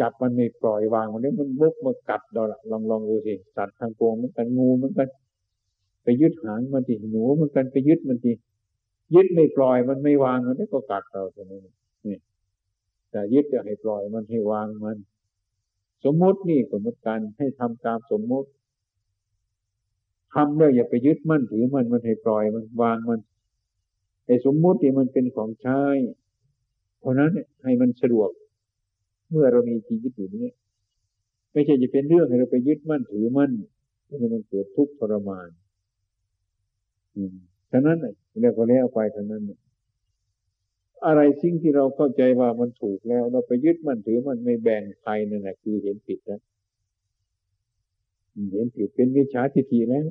จับมันไม่ปล่อยวางมันนี่มันบุกมากัดเราละลองลองดูสิสัตว์ทางปวงมันกันงูมันกัน ไปยึดหางมันทีหนูมันกันไปยึดมันทียึดไม่ปล่อยมันไม่วางมันนี่ก็กัดเราตรงนี้นี่แต่ยึดจะให้ปล่อยมันให้วางมัน สมมตินี่ก็เหมือนกันให้ทำตามสมมติทำด้วอย่าไปยึดมั่นถือมันมันให้ปล่อยมันวางมันไอ้สมมุติที่มันเป็นของใช้เพราะนั้นให้มันสะดวก เมื่อเรามีชีวิตอยู่นี้ ไม่ใช่จะเป็นเรื่องให้เราไปยึดมั่นถือมั่นให้มันเกิดทุกข์ทรมานอืมฉะนั้นเรียกว่าแล้วไปท่านั้นอะไรสิ่งที่เราเข้าใจว่ามันถูกแล้ว เราไปยึดมั่นถือมันไม่แบ่งใครนั่นแหละคือเห็นผิดแล้วเห็นผิดเป็นวิชาทิฏฐิแล้ว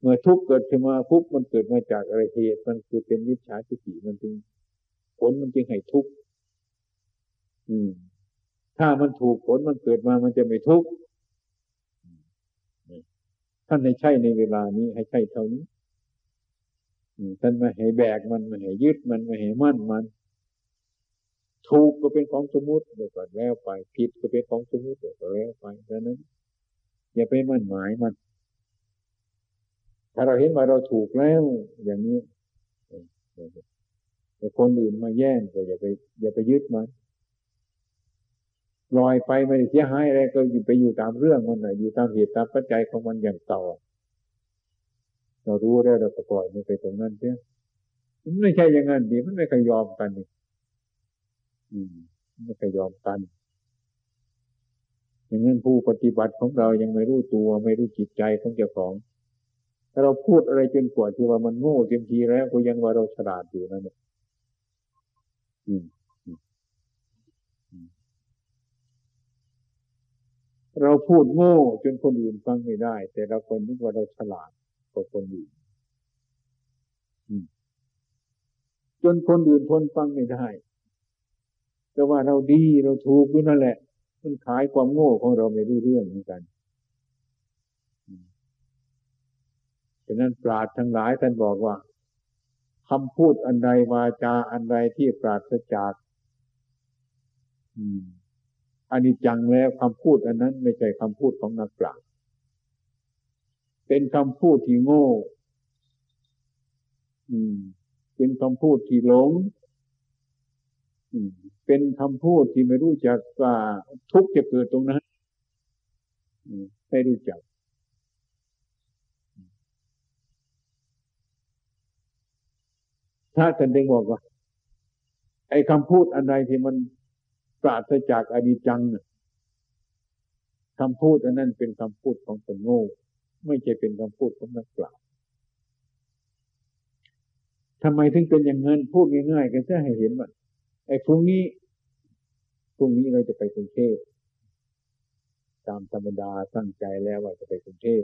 เมื่อทุกข์เกิดขึ้นมาทุกข์มันเกิดมาจากอะไรเหตุมันคือเป็นวิชาทิฏฐิมันจึงผลมันจึงให้ทุกข์อืม ถ้ามันถูกผลมันเกิดมามันจะไม่ทุกข์ท่านให้ใช่ในเวลานี้ ให้ใช่เท่านี้ท่านม่ให้แบกมันม่ให้ยึดมันม่ให้มั่นมัน ถูกก็เป็นของสมมุติเดี๋ยวก็แล้วไปผิดก็เป็นของสมมุติเดี๋ยวก็แล้วไปดังนั้น อย่าไปมั่นหมายมัน ถ้าเราเห็นว่าเราถูกแล้ว อย่างนี้แต่คนอื่นมาแย่งก็อย่าไป อย่าไปยึดมัน ลอยไปไม่ได้เสียหายอะไรก็อยู่ไปอยู่ตามเรื่องมันนะอยู่ตามเหตุตามปัจจัยของมันอย่างเก่าเรารู้ได้วเราก็ปล่อยมันไปตรงนั้นเสียมันไม่ใช่อย่างนั้นดีมันไม่เคยยอมกันนี่อืมไม่เคยยอมกันอย่างนั้นผู้ปฏิบัติของเรายังไม่รู้ตัวไม่รู้จิตใจของเจ้าของถ้าเราพูดอะไรจนกว่าที่ว่ามันโง่เต็มทีแล้วก็ยังว่าเราฉลาดอยู่นั่น เราพูดโง่จนคนอื่นฟังไม่ได้ แต่เราคนนึกว่าเราฉลาดกว่าคนอื่นจนคนอื่นทนฟังไม่ได้ แต่ว่าเราดีเราถูกอยู่นั่นแหละ มันขายความโง่ของเราไม่รู้เรื่องเหมือนกันฉะนั้นปราดทั้งหลายท่านบอกว่าคำพูดอันใดวาจาอันใดที่ปราศจากอั อันนี้จังแล้วคำพูดอันนั้นไม่ใช่คำพูดของนักปราชญ์เป็นคำพูดที่โง่ อืม เป็นคำพูดที่หลงเป็นคำพูดที่ไม่รู้จักว่าทุกข์จะเกิดตรงนั้นไม่รู้จักถ้าท่านได้บอกว่าไอ้คำพูดอันใดที่มัน ปราศจากอดีจังคำพูดอันนั้นเป็นคำพูดของคนโง่ ไม่ใช่เป็นคำพูดของนักปราชญ์ทำไมถึงเป็นอย่างนั้นพูดง่ายๆกันจะให้เห็นว่าไอ้พรุ่งนี้พรุ่งนี้เราจะไปกรุงเทพตามธรรมดาตั้งใจแล้วว่าจะไปกรุงเทพ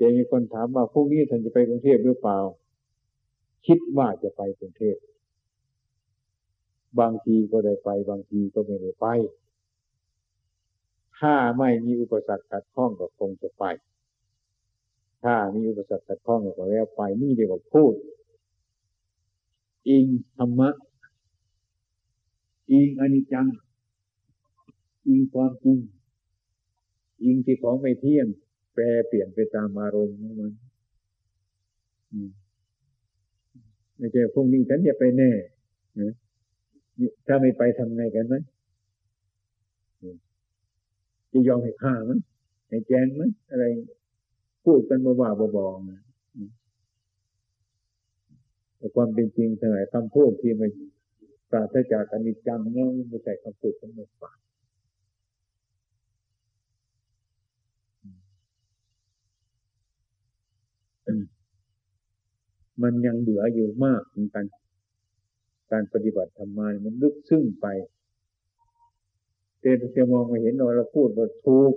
จะมีคนถามว่าพรุ่งนี้ท่านจะไปกรุงเทพหรือเปล่า คิดว่าจะไปกรุงเทพ บางทีก็ได้ไป บางทีก็ไม่ได้ไป ถ้าไม่มีอุปสรรคขัดข้องก็คงจะไป ถ้ามีอุปสรรคขัดข้องก็แล้วไปนี่เดียวกับพูด อิงธรรมะ อิงอนิจจัง อิงความจริง อิงที่ของไม่เที่ยง แปรเปลี่ยนไปตามอารมณ์มันไม่ใช่พรุ่งนี้ฉันจะไปแน่ ถ้าไม่ไปทำไงกันไหมจะยอมให้ฆ่ามั้ยให้แจงมั้ยอะไร พูดกันบ้าๆบอๆนะแต่ความเป็นจริงสมัยคำพูดที่มันปราศจากอนิจจังเนี่ยไม่ใช่คำพูดของมันปากมันยังเหลืออยู่มากเหมือนกัน การปฏิบัติธรรมามันลึกซึ้งไปเต่จะมองมาเห็นเราพูดว่าถูก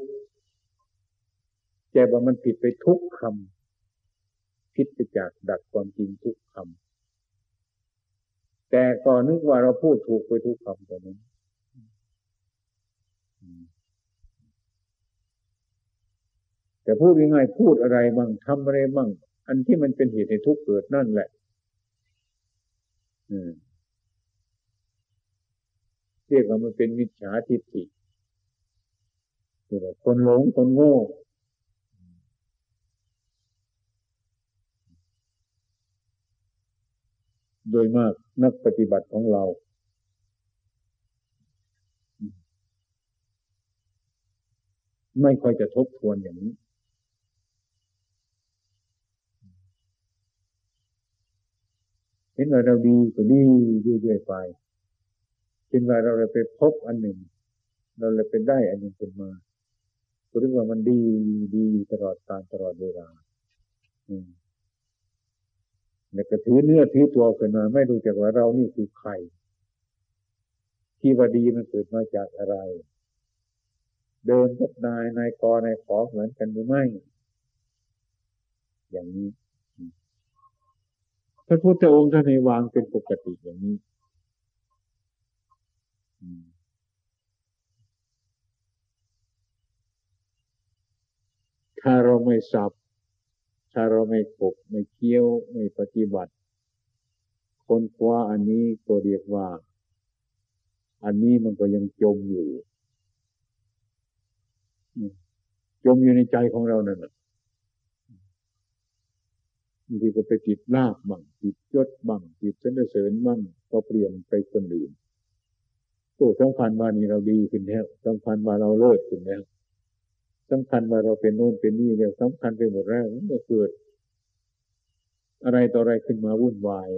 แต่ว่ามันผิดไปทุกคำผิดไปจากดักความจริงทุกคำแต่ก่อนนึกว่าเราพูดถูกไปทุกคำต่นั้นแต่พูดยังไงพูดอะไรบ้างทำอะไรบ้างอันที่มันเป็นเหตุให้ทุกข์เกิดนั่นแหละ เรียกว่ามันเป็นมิจฉาทิฏฐิคือคนหลงคนโง่โดยมากนักปฏิบัติของเราไม่ค่อยจะทบทวนอย่างนี้ เห็นว่าเราดีก็ดีเรื่อยๆไป เห็นว่าเราเลยไปพบอันหนึ่ง เราเลยเป็นได้อันหนึ่งเป็นมาก็เรียกว่ามันดีดีตลอดการตลอดเวลา อืมแล้วก็ถือเนื้อถือตัวขึ้นมา ไม่รู้จักว่าเรานี่คือใคร ที่ว่าดีมันเกิดมาจากอะไร เดินกับนายนายกนายขอเหมือนกันหรือไม่ อย่างนี้พระพุทธองค์ท่านให้วางเป็นปกติอย่างนี้ ถ้าเราไม่สับ ถ้าเราไม่ขบไม่เคี้ยว ไม่ปฏิบัติ คนคว้าอันนี้ก็เรียกว่า อันนี้มันก็ยังจมอยู่ จมอยู่ในใจของเรานั่นแหละบางทีก็ไปติดลาบบ้างติดยศบ้างติดเสนเสริญบ้างก็เปลี่ยนไปคนอื่น ตัวสำคัญว่านี่เราดีขึ้นแล้วสำคัญว่าเราเลิศขึ้นแล้วสำคัญว่าเราเป็นโน่นเป็นนี่แล้วสำคัญไปหมดแล้วมันก็เกิด อะไรต่ออะไรขึ้นมาวุ่นวาย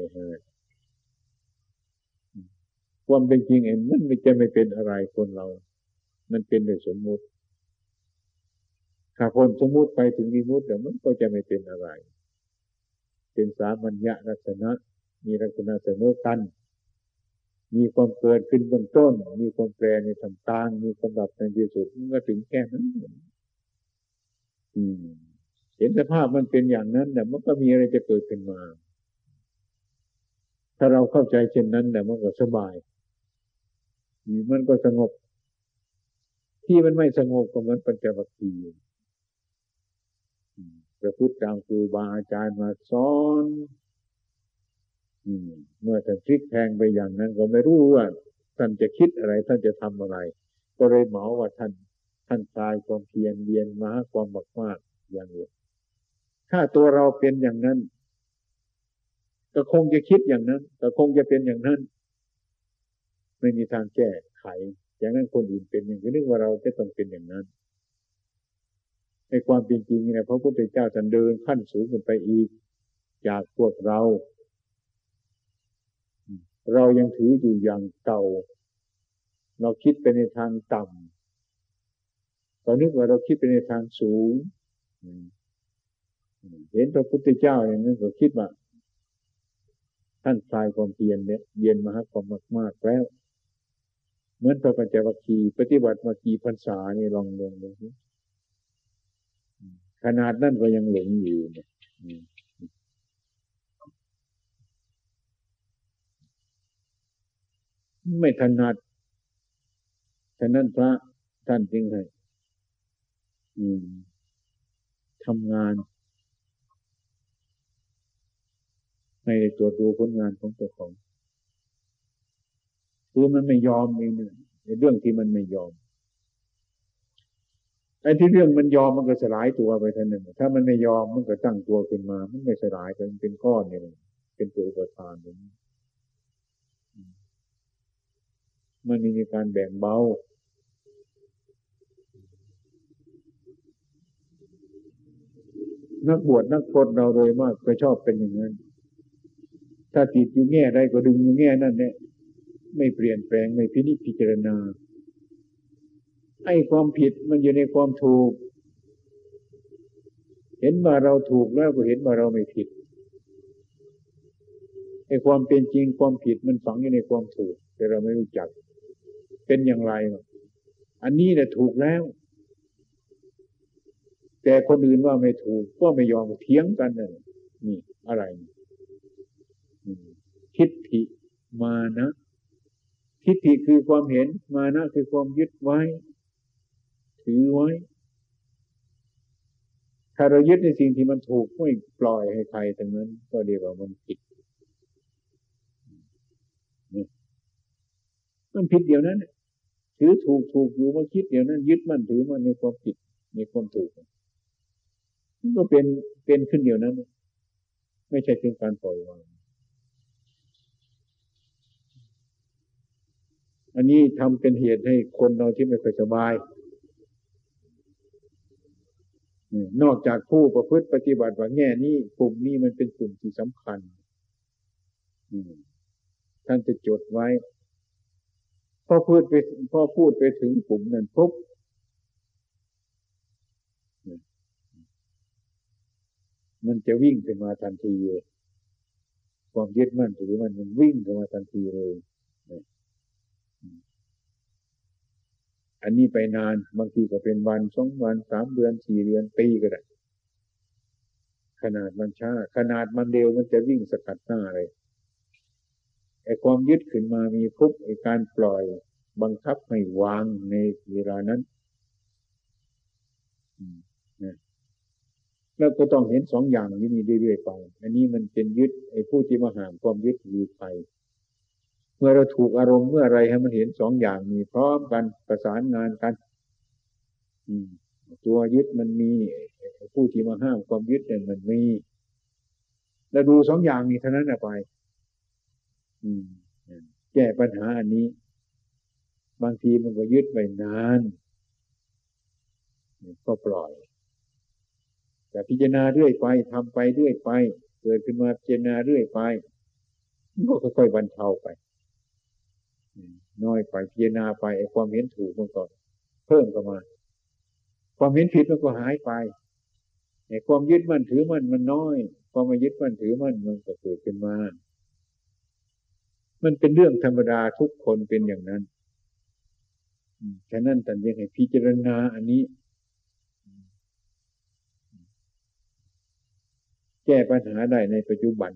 ความเป็นจริงเองมันไม่จะไม่เป็นอะไรคนเรา มันเป็นแต่สมมุติ ถ้าคนสมมุติไปถึงมีมุติแต่มันก็จะไม่เป็นอะไร เป็นสามัญญลักษณะ มีลักษณะเสมอกัน มีความเกิดขึ้นเบื้องต้น มีความแปรในต่างมีความดับในที่สุดมันก็ถึงแค่นั้นเห็นสภาพมันเป็นอย่างนั้นแต่มันก็มีอะไรจะเกิดขึ้นมา ถ้าเราเข้าใจเช่นนั้นแต่มันก็สบายมันก็สงบ ที่มันไม่สงบก็เหมือนปัญจวัคคีย์ประพฤติตามครูบาอาจารย์มาสอน เมื่อท่านพลิกแพงไปอย่างนั้น ก็ไม่รู้ว่าท่านจะคิดอะไร ท่านจะทำอะไร ก็เลยเหมาว่าท่านท่านตายความเพียรเรียนมาความมากมากอย่างนี้ถ้าตัวเราเป็นอย่างนั้น ก็คงจะคิดอย่างนั้นก็คงจะเป็นอย่างนั้น ไม่มีทางแก้ไข อย่างนั้นคนอื่นเป็นอย่างนี้นึกว่าเราจะต้องเป็นอย่างนั้นในความเป็นจริงเนี่ยพระพุทธเจ้าท่านเดินขั้นสูงขึ้นไปอีก จากพวกเรา เรายังถืออยู่อย่างเก่า เราคิดไปในทางต่ำตอนนี้ว่าเราคิดไปในทางสูง เห็นพระพุทธเจ้าอย่างนั้นก็คิดว่าท่านคลายความเพียรเนี่ยเย็นมาหความมากมากแล้ว เหมือนพระปัญจวัคคีย์ปฏิบัติมากี่พรรษานี่ลองลงดูขนาดนั้นก็ยังหลงอยู่เนี่ย ไม่ถนัดฉะนั้นพระท่านจึงให้ทำงานไม่ได้ตรวจดูผลงานของเจ้าของคือมันไม่ยอมเองเนี่ยในเรื่องที่มันไม่ยอมไอ้ที่เรื่องมันยอมมันก็สลายตัวไปทันหนึ่งถ้ามันไม่ยอมมันก็ตั้งตัวขึ้นมา มันไม่สลายไปมันเป็นก้อนเนี่ยเป็นตัวอุปทานมัน มันมีการแบ่งเบา นักบวชนักพรตเราโดยมากก็ชอบเป็นอย่างนั้น ถ้าติดอยู่แง่ใดก็ดึงอยู่แง่นั่นเนี่ยไม่เปลี่ยนแปลงไม่พินิจพิจารณา ไอ้ความผิดมันอยู่ในความถูก เห็นว่าเราถูกแล้วก็เห็นว่าเราไม่ผิดไอ้ความเป็นจริงความผิดมันฝังอยู่ในความถูก แต่เราไม่รู้จัก เป็นอย่างไร อันนี้แหละถูกแล้ว แต่คนอื่นว่าไม่ถูก ก็ไม่ยอมเถียงกันเลยนี่อะไรทิฏฐิมานะทิฏฐิคือความเห็นมานะคือความยึดไว้ ถือไว้ ถ้าเรายึดในสิ่งที่มันถูกไม่ปล่อยให้ใครทั้งนั้น ก็เรียกว่ามันผิดมันผิดเดียวนั้น ถือถูกถูกอยู่มาคิดเดียวนั้นยึดมั่นถือมันในความผิดในความถูกมันก็เป็นเป็นขึ้นเดียวนั้น ไม่ใช่เป็นการปล่อยวางอันนี้ทำเป็นเหตุให้คนเราที่ไม่ค่อยสบาย นอกจากผู้ประพฤติปฏิบัติว่าแง่นี้กลุ่มนี้มันเป็นกลุ่มที่สำคัญท่านจะจดไว้ พอพูดไปพอพูดไปถึงกลุ่มนั้นปุ๊บมันจะวิ่งขึ้นมาทันทีเลยความยึดมั่นถือมันมันวิ่งขึ้นมาทันทีเลย อันนี้ไปนานบางทีก็เป็นวันสองวันสามเดือนสี่เดือนปีก็ได้ขนาดมันช้า ขนาดมันเร็วมันจะวิ่งสกัดหน้าเลย ไอ้ความยึดขึ้นมามีพุบไอ้การปล่อย บังคับให้วางในเวลานั้นแล้วก็ต้องเห็นสองอย่างนี้เรื่อยๆไป อันนี้มันเป็นยึดไอ้ผู้ที่มาห่างความยึดอยู่ไป เมื่อเราถูกอารมณ์เมื่อไรให้มันเห็นสองอย่างมีพร้อมกันประสานงานกันตัวยึดมันมีผู้ที่มาห้ามความยึดเนี่ยมันมี แล้วดูสองอย่างนี้เท่านั้นไป แก้ปัญหาอันนี้ บางทีมันก็ยึดไปนานก็ปล่อยแต่พิจารณาเรื่อยไปทำไปเรื่อยไป เกิดขึ้นมาพิจารณาเรื่อยไปก็ค่อยๆบรรเทาไปน้อยไปพิจารณาไปไอ้ความเห็นถูกมันก็เพิ่มเข้ามา ความเห็นผิดมันก็หายไปไอ้ความยึดมั่นถือมั่นมันน้อย ความมายึดมั่นถือมั่นมันก็เกิดขึ้นมา มันเป็นเรื่องธรรมดาทุกคนเป็นอย่างนั้นฉะนั้นท่านยังให้พิจารณาอันนี้ แก้ปัญหาได้ในปัจจุบัน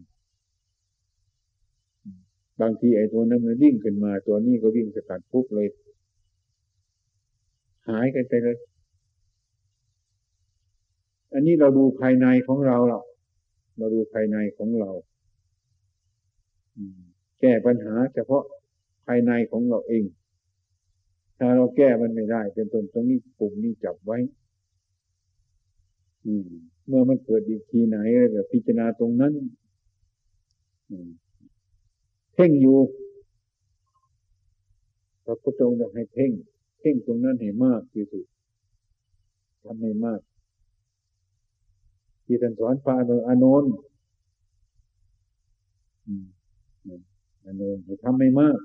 บางทีไอ้ตัวนั้นมันวิ่งขึ้นมา ตัวนี้ก็วิ่งสกัดปุ๊บเลย หายกันไปเลย อันนี้เราดูภายในของเราเราเราดูภายในของเรา แก้ปัญหาเฉพาะภายในของเราเอง ถ้าเราแก้มันไม่ได้ เป็นต้นตรงนี้ปุ่มนี้จับไว้เมื่อมันเกิดอีกทีไหนก็พิจารณาตรงนั้นเพ่งอยู่พระพุทธองค์ให้เพ่ง เพ่งตรงนั้นให้มากที่สุดทำให้มาก ที่ท่านสอนพระอานน ท์อานนท์ทำไม่มาก